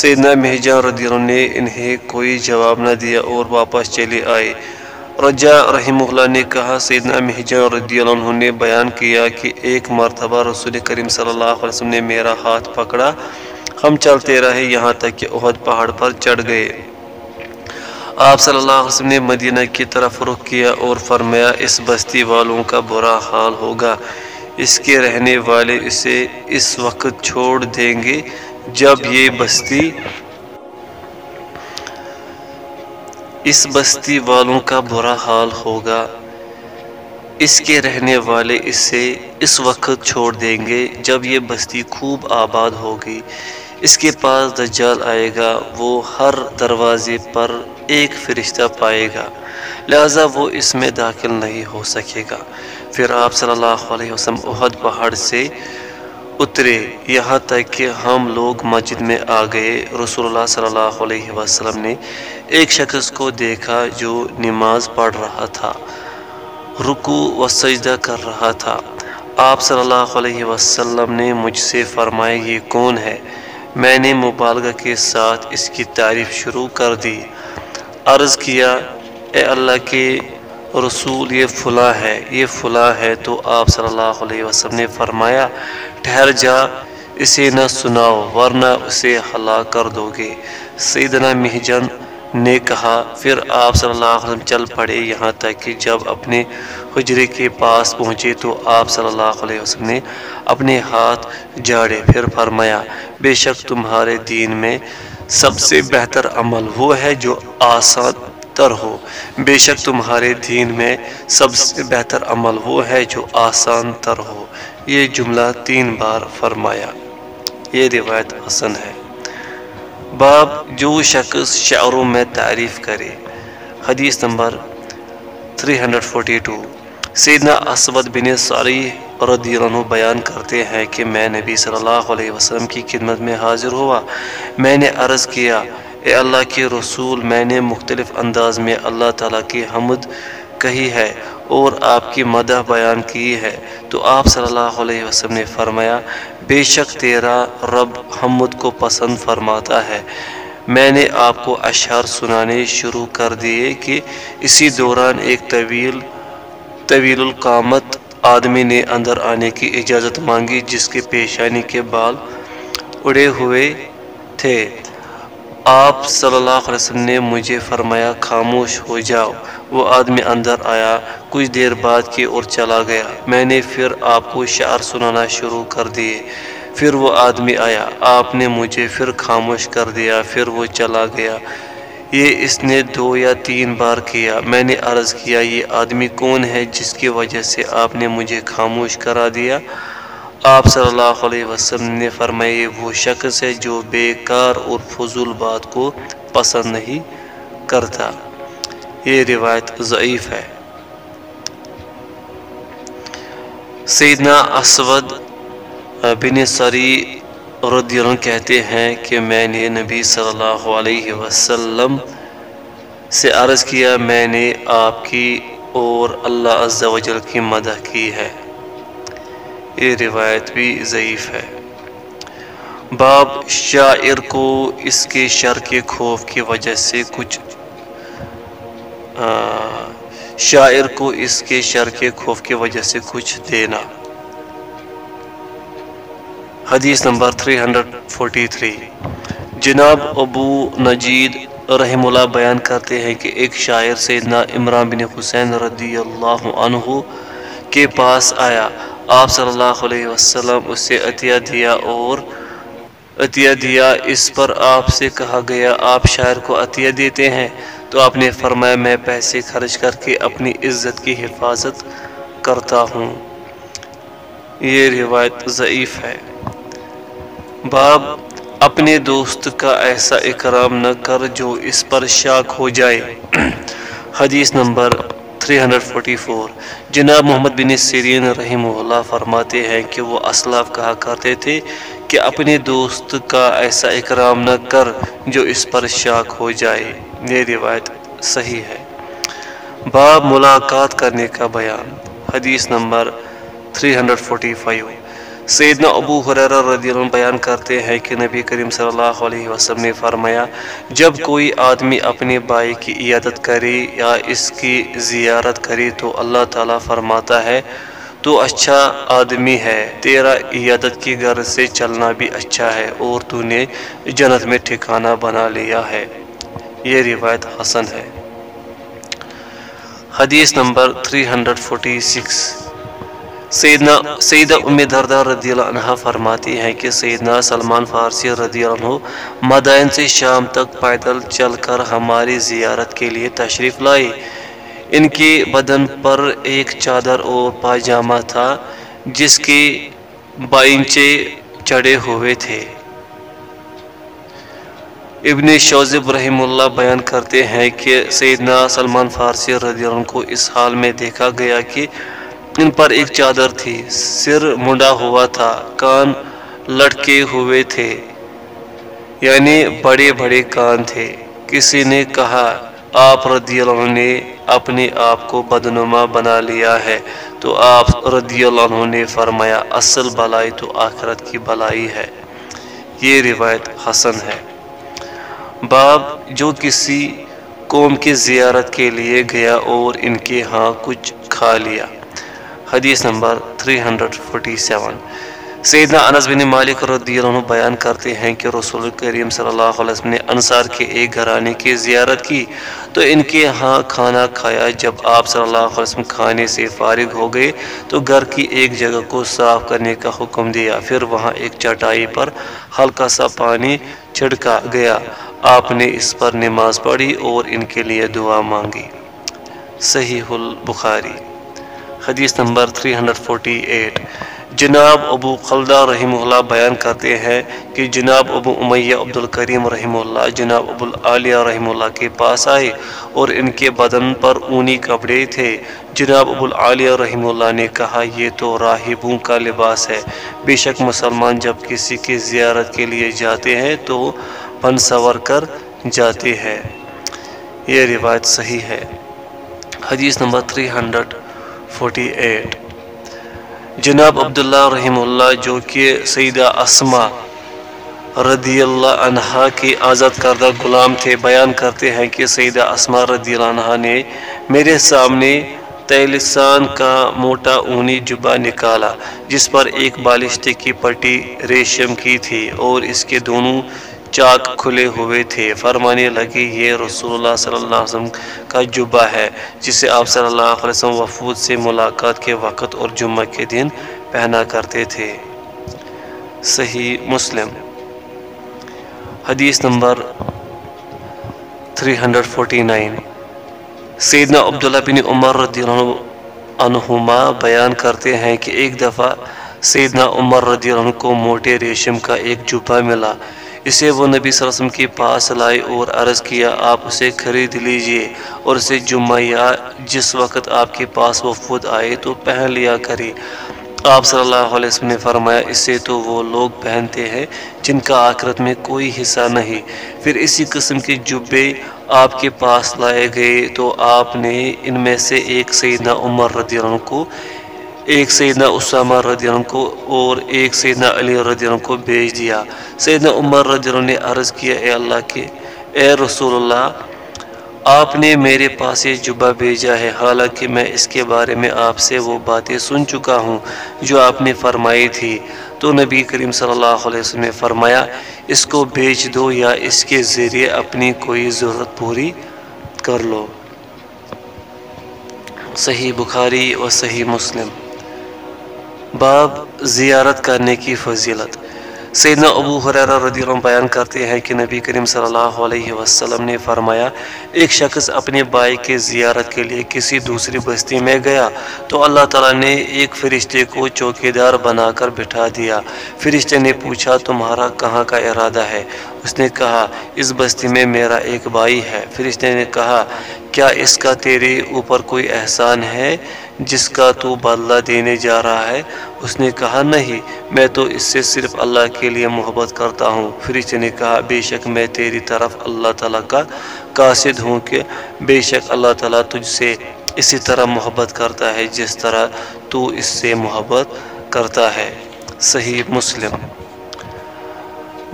سیدنا مہجن رضی اللہ عنہ نے انہیں کوئی جواب نہ دیا اور واپس چلے آئے۔ رجا رحمہ اللہ نے کہا، سیدنا مہجن رضی اللہ عنہ نے بیان کیا کہ ایک مرتبہ رسول کریم صلی اللہ علیہ وسلم نے میرا ہاتھ پکڑا ہم چلتے رہے یہاں تک کہ احد پہاڑ پر چڑھ گئے۔ آپ صلی اللہ علیہ وسلم نے مدینہ کی طرف رخ کیا اور فرمایا، اس بستی والوں کا برا حال ہوگا۔ اس کے رہنے والے اسے اس وقت چھوڑ دیں گے جب یہ بستی، اس بستی والوں کا برا حال ہوگا۔ اس کے رہنے والے اسے اس وقت چھوڑ دیں گے جب یہ بستی خوب آباد ہوگی۔ اس کے پاس دجال آئے گا، وہ ہر دروازے پر ایک فرشتہ پائے گا۔ لہذا وہ اس میں داخل نہیں ہو سکے گا۔ پھر آپ صلی اللہ علیہ وسلم احد پہاڑ سے اترے۔ یہاں تک کہ ہم لوگ مسجد میں آ گئے۔ رسول اللہ صلی اللہ علیہ وسلم نے ایک شخص کو دیکھا جو نماز پڑھ رہا تھا رکو و سجدہ کر رہا تھا۔ آپ صلی اللہ علیہ وسلم نے مجھ سے فرمایا، یہ کون ہے؟ میں نے مبالغہ کے ساتھ اس کی تعریف شروع کر دی۔ عرض کیا، اے اللہ کے رسول، یہ فلاں ہے، یہ فلاں ہے۔ تو آپ صلی اللہ علیہ وسلم نے فرمایا، ٹھہر جا، اسے نہ سناؤ، ورنہ اسے ہلاک کر دو گے۔ سیدنا مہجن نے کہا، پھر آپ صلی اللہ علیہ وسلم چل پڑے یہاں تک کہ جب اپنے حجرے کے پاس پہنچے تو آپ صلی اللہ علیہ وسلم نے اپنے ہاتھ جاڑے پھر فرمایا، بے شک تمہارے دین میں سب سے بہتر عمل وہ ہے جو آسان تر ہو۔ بے شک تمہارے دین میں سب سے بہتر عمل وہ ہے جو آسان تر ہو۔ یہ جملہ تین بار فرمایا۔ یہ روایت حسن ہے۔ باب جو شخص شعروں میں تعریف کرے۔ حدیث نمبر 342 سیدنا اسود بن ساری رضی اللہ عنہ بیان کرتے ہیں کہ میں نبی صلی اللہ علیہ وسلم کی خدمت میں حاضر ہوا۔ میں نے عرض کیا، اے اللہ کے رسول، میں نے مختلف انداز میں اللہ تعالیٰ کی حمد کہی ہے اور آپ کی مدح بیان کی ہے۔ تو آپ صلی اللہ علیہ وسلم نے فرمایا، بے شک تیرا رب حمد کو پسند فرماتا ہے۔ میں نے آپ کو اشعار سنانے شروع کر دیے کہ اسی دوران ایک طویل طویل القامت آدمی نے اندر آنے کی اجازت مانگی، جس کے پیشانی کے بال اڑے ہوئے تھے۔ آپ صلی اللہ علیہ وسلم نے مجھے فرمایا، خاموش ہو جاؤ۔ وہ آدمی اندر آیا، کچھ دیر بعد کی اور چلا گیا۔ میں نے پھر آپ کو شعر سنانا شروع کر دیے۔ پھر وہ آدمی آیا۔ آپ نے مجھے پھر خاموش کر دیا، پھر وہ چلا گیا۔ یہ اس نے دو یا تین بار کیا۔ میں نے عرض کیا، یہ آدمی کون ہے جس کی وجہ سے آپ نے مجھے خاموش کرا دیا؟ آپ صلی اللہ علیہ وسلم نے فرمائے وہ شخص ہے جو بیکار اور فضول بات کو پسند نہیں کرتا۔ یہ روایت ضعیف ہے۔ سیدنا اسود بن سری رضی اللہ کہتے ہیں کہ میں نے نبی صلی اللہ علیہ وسلم سے عرض کیا، میں نے آپ کی اور اللہ عز و جل کی مدح کی ہے۔ یہ روایت بھی ضعیف ہے۔ باب شاعر کو اس کے شر کے خوف کی وجہ سے کچھ شاعر کو اس کے شر کے خوف کی وجہ سے کچھ دینا۔ حدیث نمبر 343 جناب ابو نجید رحم اللہ بیان کرتے ہیں کہ ایک شاعر سیدنا عمران بن حسین رضی اللہ عنہ کے پاس آیا۔ آپ صلی اللہ علیہ وسلم اسے عطیہ دیا اور عطیہ دیا۔ اس پر آپ سے کہا گیا، آپ شاعر کو عطیہ دیتے ہیں؟ تو آپ نے فرمایا، میں پیسے خرچ کر کے اپنی عزت کی حفاظت کرتا ہوں۔ یہ روایت ضعیف ہے۔ باب، اپنے دوست کا ایسا اکرام نہ کر جو اس پر شاک ہو جائے۔ حدیث نمبر 344 جناب محمد بن سیرین رحمہ اللہ فرماتے ہیں کہ وہ اسلاف کہا کرتے تھے کہ اپنے دوست کا ایسا اکرام نہ کر جو اس پر شاک ہو جائے۔ یہ روایت صحیح ہے۔ باب ملاقات کرنے کا بیان۔ حدیث نمبر 345 سیدنا ابو حریر رضی اللہ عنہ بیان کرتے ہیں کہ نبی کریم صلی اللہ علیہ وسلم نے فرمایا، جب کوئی آدمی اپنے بھائی کی عیادت کرے یا اس کی زیارت کرے تو اللہ تعالیٰ فرماتا ہے، تو اچھا آدمی ہے، تیرا عیادت کی گھر سے چلنا بھی اچھا ہے اور تو نے جنت میں ٹھکانہ بنا لیا ہے۔ یہ روایت حسن ہے۔ حدیث نمبر 346 سیدنا سیدہ ام دردہ رضی اللہ عنہ فرماتی ہیں کہ سیدنا سلمان فارسی رضی اللہ عنہ مدائن سے شام تک پیدل چل کر ہماری زیارت کے لیے تشریف لائے۔ ان کے بدن پر ایک چادر اور پاجامہ تھا، جس کے بائنچے چڑھے ہوئے تھے۔ ابن شوزب رحم اللہ بیان کرتے ہیں کہ سیدنا سلمان فارسی رضی اللہ عنہ کو اس حال میں دیکھا گیا کہ ان پر ایک چادر تھی۔ سر منڈا ہوا تھا، کان لٹکے ہوئے تھے یعنی بڑے بڑے کان تھے۔ کسی نے کہا، آپ رضی اللہ عنہ نے اپنے آپ کو بدنما بنا لیا ہے۔ تو آپ رضی اللہ عنہ نے فرمایا، اصل بلائی تو آخرت کی بلائی ہے۔ یہ روایت حسن ہے۔ باب، جو کسی قوم کی زیارت کے لیے گیا اور ان کے ہاں کچھ کھا لیا۔ حدیث نمبر 347 سیدنا انس بن مالک رضی اللہ عنہ بیان کرتے ہیں کہ رسول کریم صلی اللہ علیہ وسلم نے انصار کے ایک گھرانے کی زیارت کی تو ان کے ہاں کھانا کھایا۔ جب آپ صلی اللہ علیہ وسلم کھانے سے فارغ ہو گئے تو گھر کی ایک جگہ کو صاف کرنے کا حکم دیا۔ پھر وہاں ایک چٹائی پر ہلکا سا پانی چھڑکا گیا۔ آپ نے اس پر نماز پڑھی اور ان کے لیے دعا مانگی۔ صحیح البخاری۔ حدیث نمبر 348 جناب ابو خلدہ رحمہ اللہ بیان کرتے ہیں کہ جناب ابو امیہ عبد الکریم رحمہ اللہ، جناب ابو العالیہ رحمہ اللہ کے پاس آئے اور ان کے بدن پر اونی کپڑے تھے۔ جناب ابو العالیہ رحمہ اللہ نے کہا، یہ تو راہبوں کا لباس ہے۔ بے شک مسلمان جب کسی کی زیارت کے لیے جاتے ہیں تو پن سور کر جاتے ہیں۔ یہ روایت صحیح ہے۔ حدیث نمبر 348 جناب عبداللہ رحم اللہ جو کہ سیدہ اسما رضی اللہ عنہ کے آزاد کردہ غلام تھے، بیان کرتے ہیں کہ سیدہ اسما رضی اللہ عنہ نے میرے سامنے تیلسان کا موٹا اونی جبہ نکالا، جس پر ایک بالشتے کی پٹی ریشم کی تھی اور اس کے دونوں چاک کھلے ہوئے تھے۔ فرمانے لگی یہ رسول اللہ صلی اللہ علیہ وسلم کا جبہ ہے، جسے آپ صلی اللہ علیہ وسلم وفود سے ملاقات کے وقت اور جمعہ کے دن پہنا کرتے تھے۔ صحیح مسلم۔ حدیث نمبر 349 سیدنا عبداللہ بن عمر رضی اللہ عنہما بیان کرتے ہیں کہ ایک دفعہ سیدنا عمر رضی اللہ عنہ کو موٹے ریشم کا ایک جبہ ملا۔ اسے وہ نبی صلی اللہ علیہ وسلم کے پاس لائے اور عرض کیا، آپ اسے خرید لیجیے اور اسے جمعہ یا جس وقت آپ کے پاس وہ خود آئے تو پہن لیا کرے آپ صلی اللہ علیہ وسلم نے فرمایا، اسے تو وہ لوگ پہنتے ہیں جن کا آخرت میں کوئی حصہ نہیں۔ پھر اسی قسم کے جبے آپ کے پاس لائے گئے تو آپ نے ان میں سے ایک سیدنا عمر رضی اللہ عنہ کو ایک سیدنا اسامہ رضی اللہ عنہ کو اور ایک سیدنا علی رضی اللہ عنہ کو بھیج دیا۔ سیدنا عمر رضی اللہ عنہ نے عرض کیا، اے اللہ کے، اے رسول اللہ، آپ نے میرے پاس یہ جبہ بھیجا ہے۔ حالانکہ میں اس کے بارے میں آپ سے وہ باتیں سن چکا ہوں جو آپ نے فرمائی تھی۔ تو نبی کریم صلی اللہ علیہ وسلم نے فرمایا، اس کو بیچ دو یا اس کے ذریعے اپنی کوئی ضرورت پوری کر لو۔ صحیح بخاری و صحیح مسلم۔ باب زیارت کرنے کی فضیلت۔ سیدنا ابو حریرہ رضی اللہ عنہ بیان کرتے ہیں کہ نبی کریم صلی اللہ علیہ وسلم نے فرمایا، ایک شخص اپنے بھائی کے زیارت کے لیے کسی دوسری بستی میں گیا تو اللہ تعالیٰ نے ایک فرشتے کو چوکیدار بنا کر بٹھا دیا۔ فرشتے نے پوچھا، تمہارا کہاں کا ارادہ ہے؟ اس نے کہا، اس بستی میں میرا ایک بھائی ہے۔ فرشتے نے کہا، کیا اس کا تیرے اوپر کوئی احسان ہے؟ جس کا تو بدلہ دینے جا رہا ہے، اس نے کہا، نہیں، میں تو اس سے صرف اللہ کے لیے محبت کرتا ہوں۔ فرشتے نے کہا، بے شک میں تیری طرف اللہ تعالیٰ کا قاصد ہوں کہ بے شک اللہ تعالیٰ تجھ سے اسی طرح محبت کرتا ہے، جس طرح تو اس سے محبت کرتا ہے۔ صحیح مسلم۔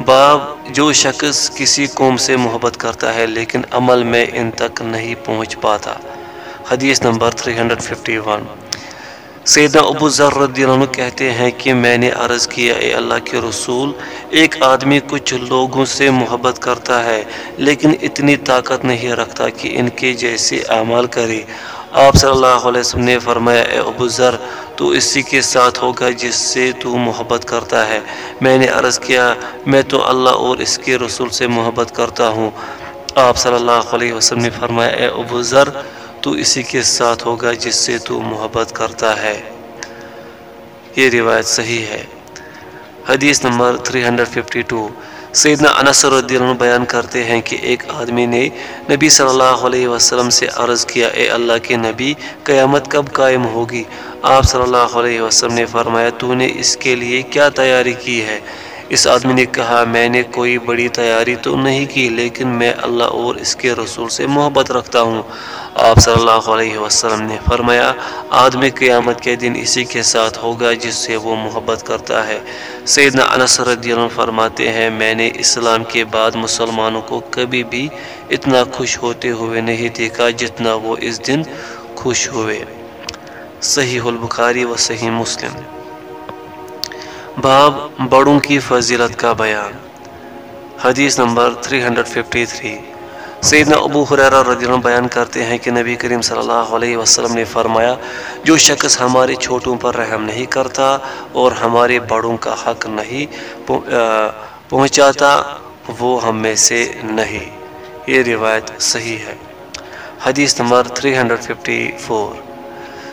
باب، جو شخص کسی قوم سے محبت کرتا ہے، لیکن عمل میں ان تک نہیں پہنچ پاتا۔ حدیث نمبر 351 سیدنا ابو ذر رضی اللہ عنہ کہتے ہیں کہ میں نے عرض کیا، اے اللہ کے رسول، ایک آدمی کچھ لوگوں سے محبت کرتا ہے، لیکن اتنی طاقت نہیں رکھتا کہ ان کے جیسے اعمال کرے۔ آپ صلی اللہ علیہ وسلم نے فرمایا، اے ابو ذر، تو اسی کے ساتھ ہوگا جس سے تو محبت کرتا ہے۔ میں نے عرض کیا، میں تو اللہ اور اس کے رسول سے محبت کرتا ہوں۔ آپ صلی اللہ علیہ وسلم نے فرمایا، اے ابو ذر تو اسی کے ساتھ ہوگا جس سے تو محبت کرتا ہے۔ یہ روایت صحیح ہے۔ حدیث نمبر 352 سیدنا انس رضی اللہ عنہ بیان کرتے ہیں کہ ایک آدمی نے نبی صلی اللہ علیہ وسلم سے عرض کیا، اے اللہ کے نبی، قیامت کب قائم ہوگی؟ آپ صلی اللہ علیہ وسلم نے فرمایا، تو نے اس کے لیے کیا تیاری کی ہے؟ اس آدمی نے کہا، میں نے کوئی بڑی تیاری تو نہیں کی، لیکن میں اللہ اور اس کے رسول سے محبت رکھتا ہوں. آپ صلی اللہ علیہ وسلم نے فرمایا آدمی قیامت کے دن اسی کے ساتھ ہوگا جس سے وہ محبت کرتا ہے. سیدنا انس رضی اللہ فرماتے ہیں، میں نے اسلام کے بعد مسلمانوں کو کبھی بھی اتنا خوش ہوتے ہوئے نہیں دیکھا جتنا وہ اس دن خوش ہوئے۔ صحیح البخاری و صحیح مسلم۔ باب بڑوں کی فضیلت کا بیان۔ حدیث نمبر 353 سیدنا ابو حریرہ رضی اللہ بیان کرتے ہیں کہ نبی کریم صلی اللہ علیہ وسلم نے فرمایا، جو شخص ہمارے چھوٹوں پر رحم نہیں کرتا اور ہمارے بڑوں کا حق نہیں پہنچاتا، وہ ہم میں سے نہیں۔ یہ روایت صحیح ہے۔ حدیث نمبر 354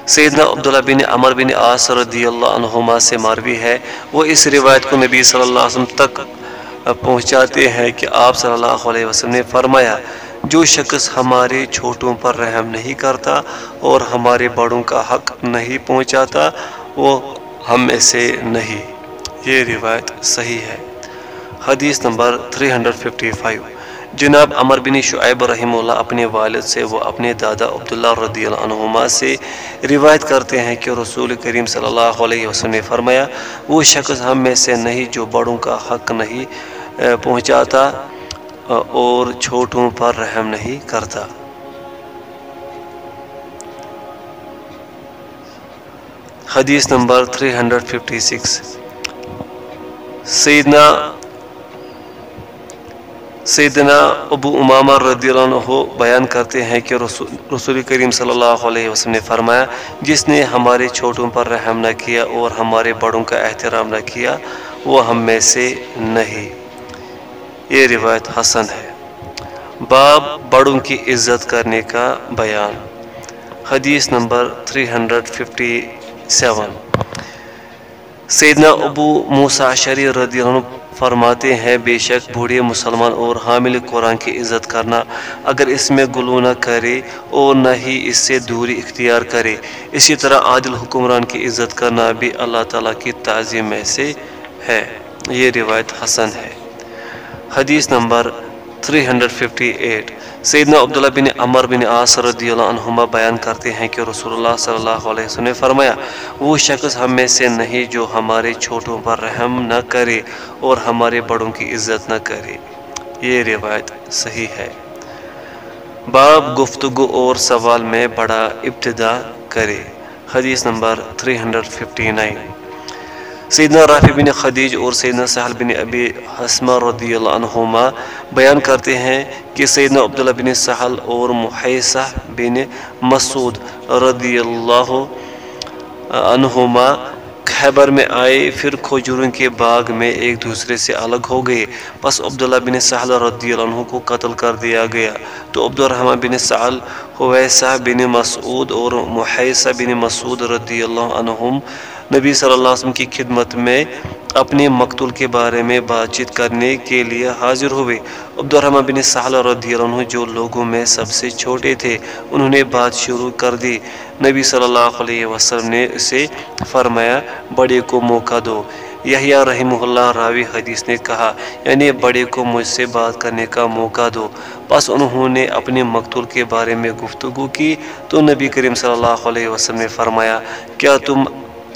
سیدنا عبداللہ بن عمر بن عاص رضی اللہ عنہما سے مروی ہے۔ وہ اس روایت کو نبی صلی اللہ علیہ وسلم تک پہنچاتے ہیں کہ آپ صلی اللہ علیہ وسلم نے فرمایا، جو شخص ہمارے چھوٹوں پر رحم نہیں کرتا اور ہمارے بڑوں کا حق نہیں پہنچاتا، وہ ہم میں سے نہیں۔ یہ روایت صحیح ہے۔ حدیث نمبر 355 جناب عمر بن شعیب رحمہ اللہ اپنے والد سے وہ اپنے دادا عبداللہ رضی اللہ عنہما سے روایت کرتے ہیں کہ رسول کریم صلی اللہ علیہ وسلم نے فرمایا، وہ شخص ہم میں سے نہیں جو بڑوں کا حق نہیں پہنچاتا اور چھوٹوں پر رحم نہیں کرتا۔ حدیث نمبر 356 سیدنا سیدنا ابو امامہ رضی اللہ عنہ بیان کرتے ہیں کہ رسول کریم صلی اللہ علیہ وسلم نے فرمایا، جس نے ہمارے چھوٹوں پر رحم نہ کیا اور ہمارے بڑوں کا احترام نہ کیا، وہ ہم میں سے نہیں۔ یہ روایت حسن ہے۔ باب بڑوں کی عزت کرنے کا بیان۔ حدیث نمبر 357 سیدنا ابو موسا شری رضی اللہ عنہ فرماتے ہیں، بے شک بوڑھے مسلمان اور حامل قرآن کی عزت کرنا اگر اس میں گلو نہ کرے اور نہ ہی اس سے دوری اختیار کرے۔ اسی طرح عادل حکمران کی عزت کرنا بھی اللہ تعالیٰ کی تعظیم میں سے ہے۔ یہ روایت حسن ہے۔ حدیث نمبر 358 سیدنا عبداللہ بن عمر بن عاص رضی اللہ عنہما بیان کرتے ہیں کہ رسول اللہ صلی اللہ علیہ وسلم نے فرمایا، وہ شخص ہم میں سے نہیں جو ہمارے چھوٹوں پر رحم نہ کرے اور ہمارے بڑوں کی عزت نہ کرے۔ یہ روایت صحیح ہے۔ باب گفتگو اور سوال میں بڑا ابتدا کرے۔ حدیث نمبر 359 سیدنا رافی بن خدیج اور سیدنا سہل بن ابی حسمہ رضی اللہ عنہما بیان کرتے ہیں کہ سیدنا عبداللہ بن سہل اور محیسہ بن مسعود رضی اللہ عنہما خیبر میں آئے، پھر کھجوروں کے باغ میں ایک دوسرے سے الگ ہو گئے۔ پس عبداللہ بن سہل رضی اللہ عنہ کو قتل کر دیا گیا۔ تو عبد الرحمن بن سہل حویسہ بن مسعود اور محیسہ بن مسعود رضی اللہ عنہم نبی صلی اللہ علیہ وسلم کی خدمت میں اپنے مقتول کے بارے میں بات چیت کرنے کے لیے حاضر ہوئے۔ عبد الرحمٰ بن سہل رضی اللہ عنہ جو لوگوں میں سب سے چھوٹے تھے، انہوں نے بات شروع کر دی۔ نبی صلی اللہ علیہ وسلم نے اسے فرمایا، بڑے کو موقع دو۔ یحییٰ رحمہ اللہ راوی حدیث نے کہا یعنی بڑے کو مجھ سے بات کرنے کا موقع دو۔ پس انہوں نے اپنے مقتول کے بارے میں گفتگو کی تو نبی کریم صلی اللہ علیہ وسلم نے فرمایا، کیا تم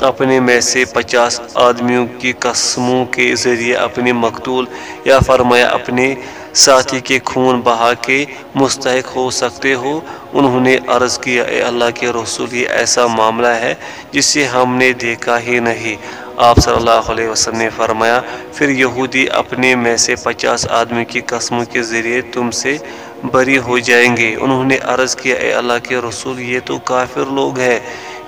اپنے میں سے پچاس آدمیوں کی قسموں کے ذریعے اپنے مقتول یا فرمایا اپنے ساتھی کے خون بہا کے مستحق ہو سکتے ہو، انہوں نے عرض کیا، اے اللہ کے رسول، یہ ایسا معاملہ ہے جسے ہم نے دیکھا ہی نہیں۔ آپ صلی اللہ علیہ وسلم نے فرمایا، پھر یہودی اپنے میں سے پچاس آدمی کی قسموں کے ذریعے تم سے بری ہو جائیں گے۔ انہوں نے عرض کیا، اے اللہ کے رسول، یہ تو کافر لوگ ہیں۔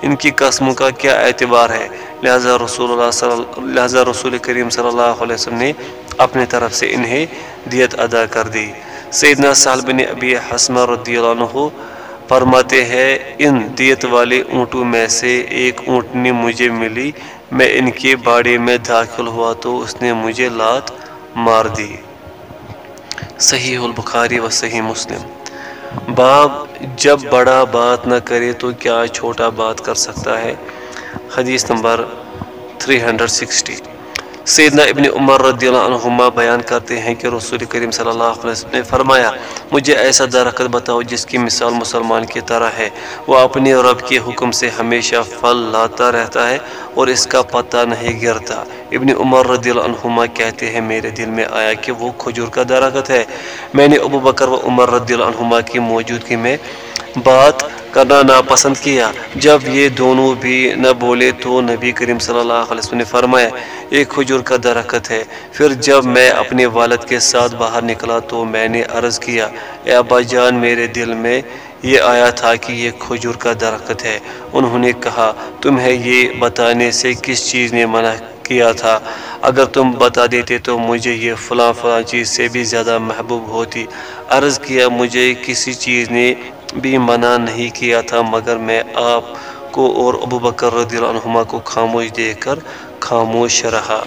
ان کی قسموں کا کیا اعتبار ہے؟ لہذا رسول اللہ صلی لہذا رسول کریم صلی اللہ علیہ وسلم نے اپنے طرف سے انہیں دیت ادا کر دی۔ سیدنا سال بن ابی حسمہ رضی اللہ عنہ فرماتے ہیں، ان دیت والے اونٹوں میں سے ایک اونٹنی مجھے ملی، میں ان کے باڑے میں داخل ہوا تو اس نے مجھے لات مار دی۔ صحیح البخاری و صحیح مسلم۔ باب جب بڑا بات نہ کرے تو کیا چھوٹا بات کر سکتا ہے؟ حدیث نمبر 360 سیدنا ابن عمر رضی اللہ عنہما بیان کرتے ہیں کہ رسول کریم صلی اللہ علیہ وسلم نے فرمایا، مجھے ایسا درخت بتاؤ جس کی مثال مسلمان کی طرح ہے۔ وہ اپنے رب کے حکم سے ہمیشہ پھل لاتا رہتا ہے اور اس کا پتہ نہیں گرتا۔ ابن عمر رضی اللہ عنہما کہتے ہیں، میرے دل میں آیا کہ وہ کھجور کا درخت ہے۔ میں نے ابو بکر و عمر رضی اللہ عنہما کی موجودگی میں بات کرنا ناپسند کیا۔ جب یہ دونوں بھی نہ بولے تو نبی کریم صلی اللہ علیہ وسلم نے فرمایا ایک کھجور کا درخت ہے۔ پھر جب میں اپنے والد کے ساتھ باہر نکلا تو میں نے عرض کیا، اے ابا جان، میرے دل میں یہ آیا تھا کہ یہ کھجور کا درخت ہے۔ انہوں نے کہا، تمہیں یہ بتانے سے کس چیز نے منع کیا تھا؟ اگر تم بتا دیتے تو مجھے یہ فلاں فلاں چیز سے بھی زیادہ محبوب ہوتی۔ عرض کیا، مجھے کسی چیز نے بھی منع نہیں کیا تھا، مگر میں آپ کو اور ابو بکر رضی اللہ عنہما کو خاموش دے کر خاموش رہا۔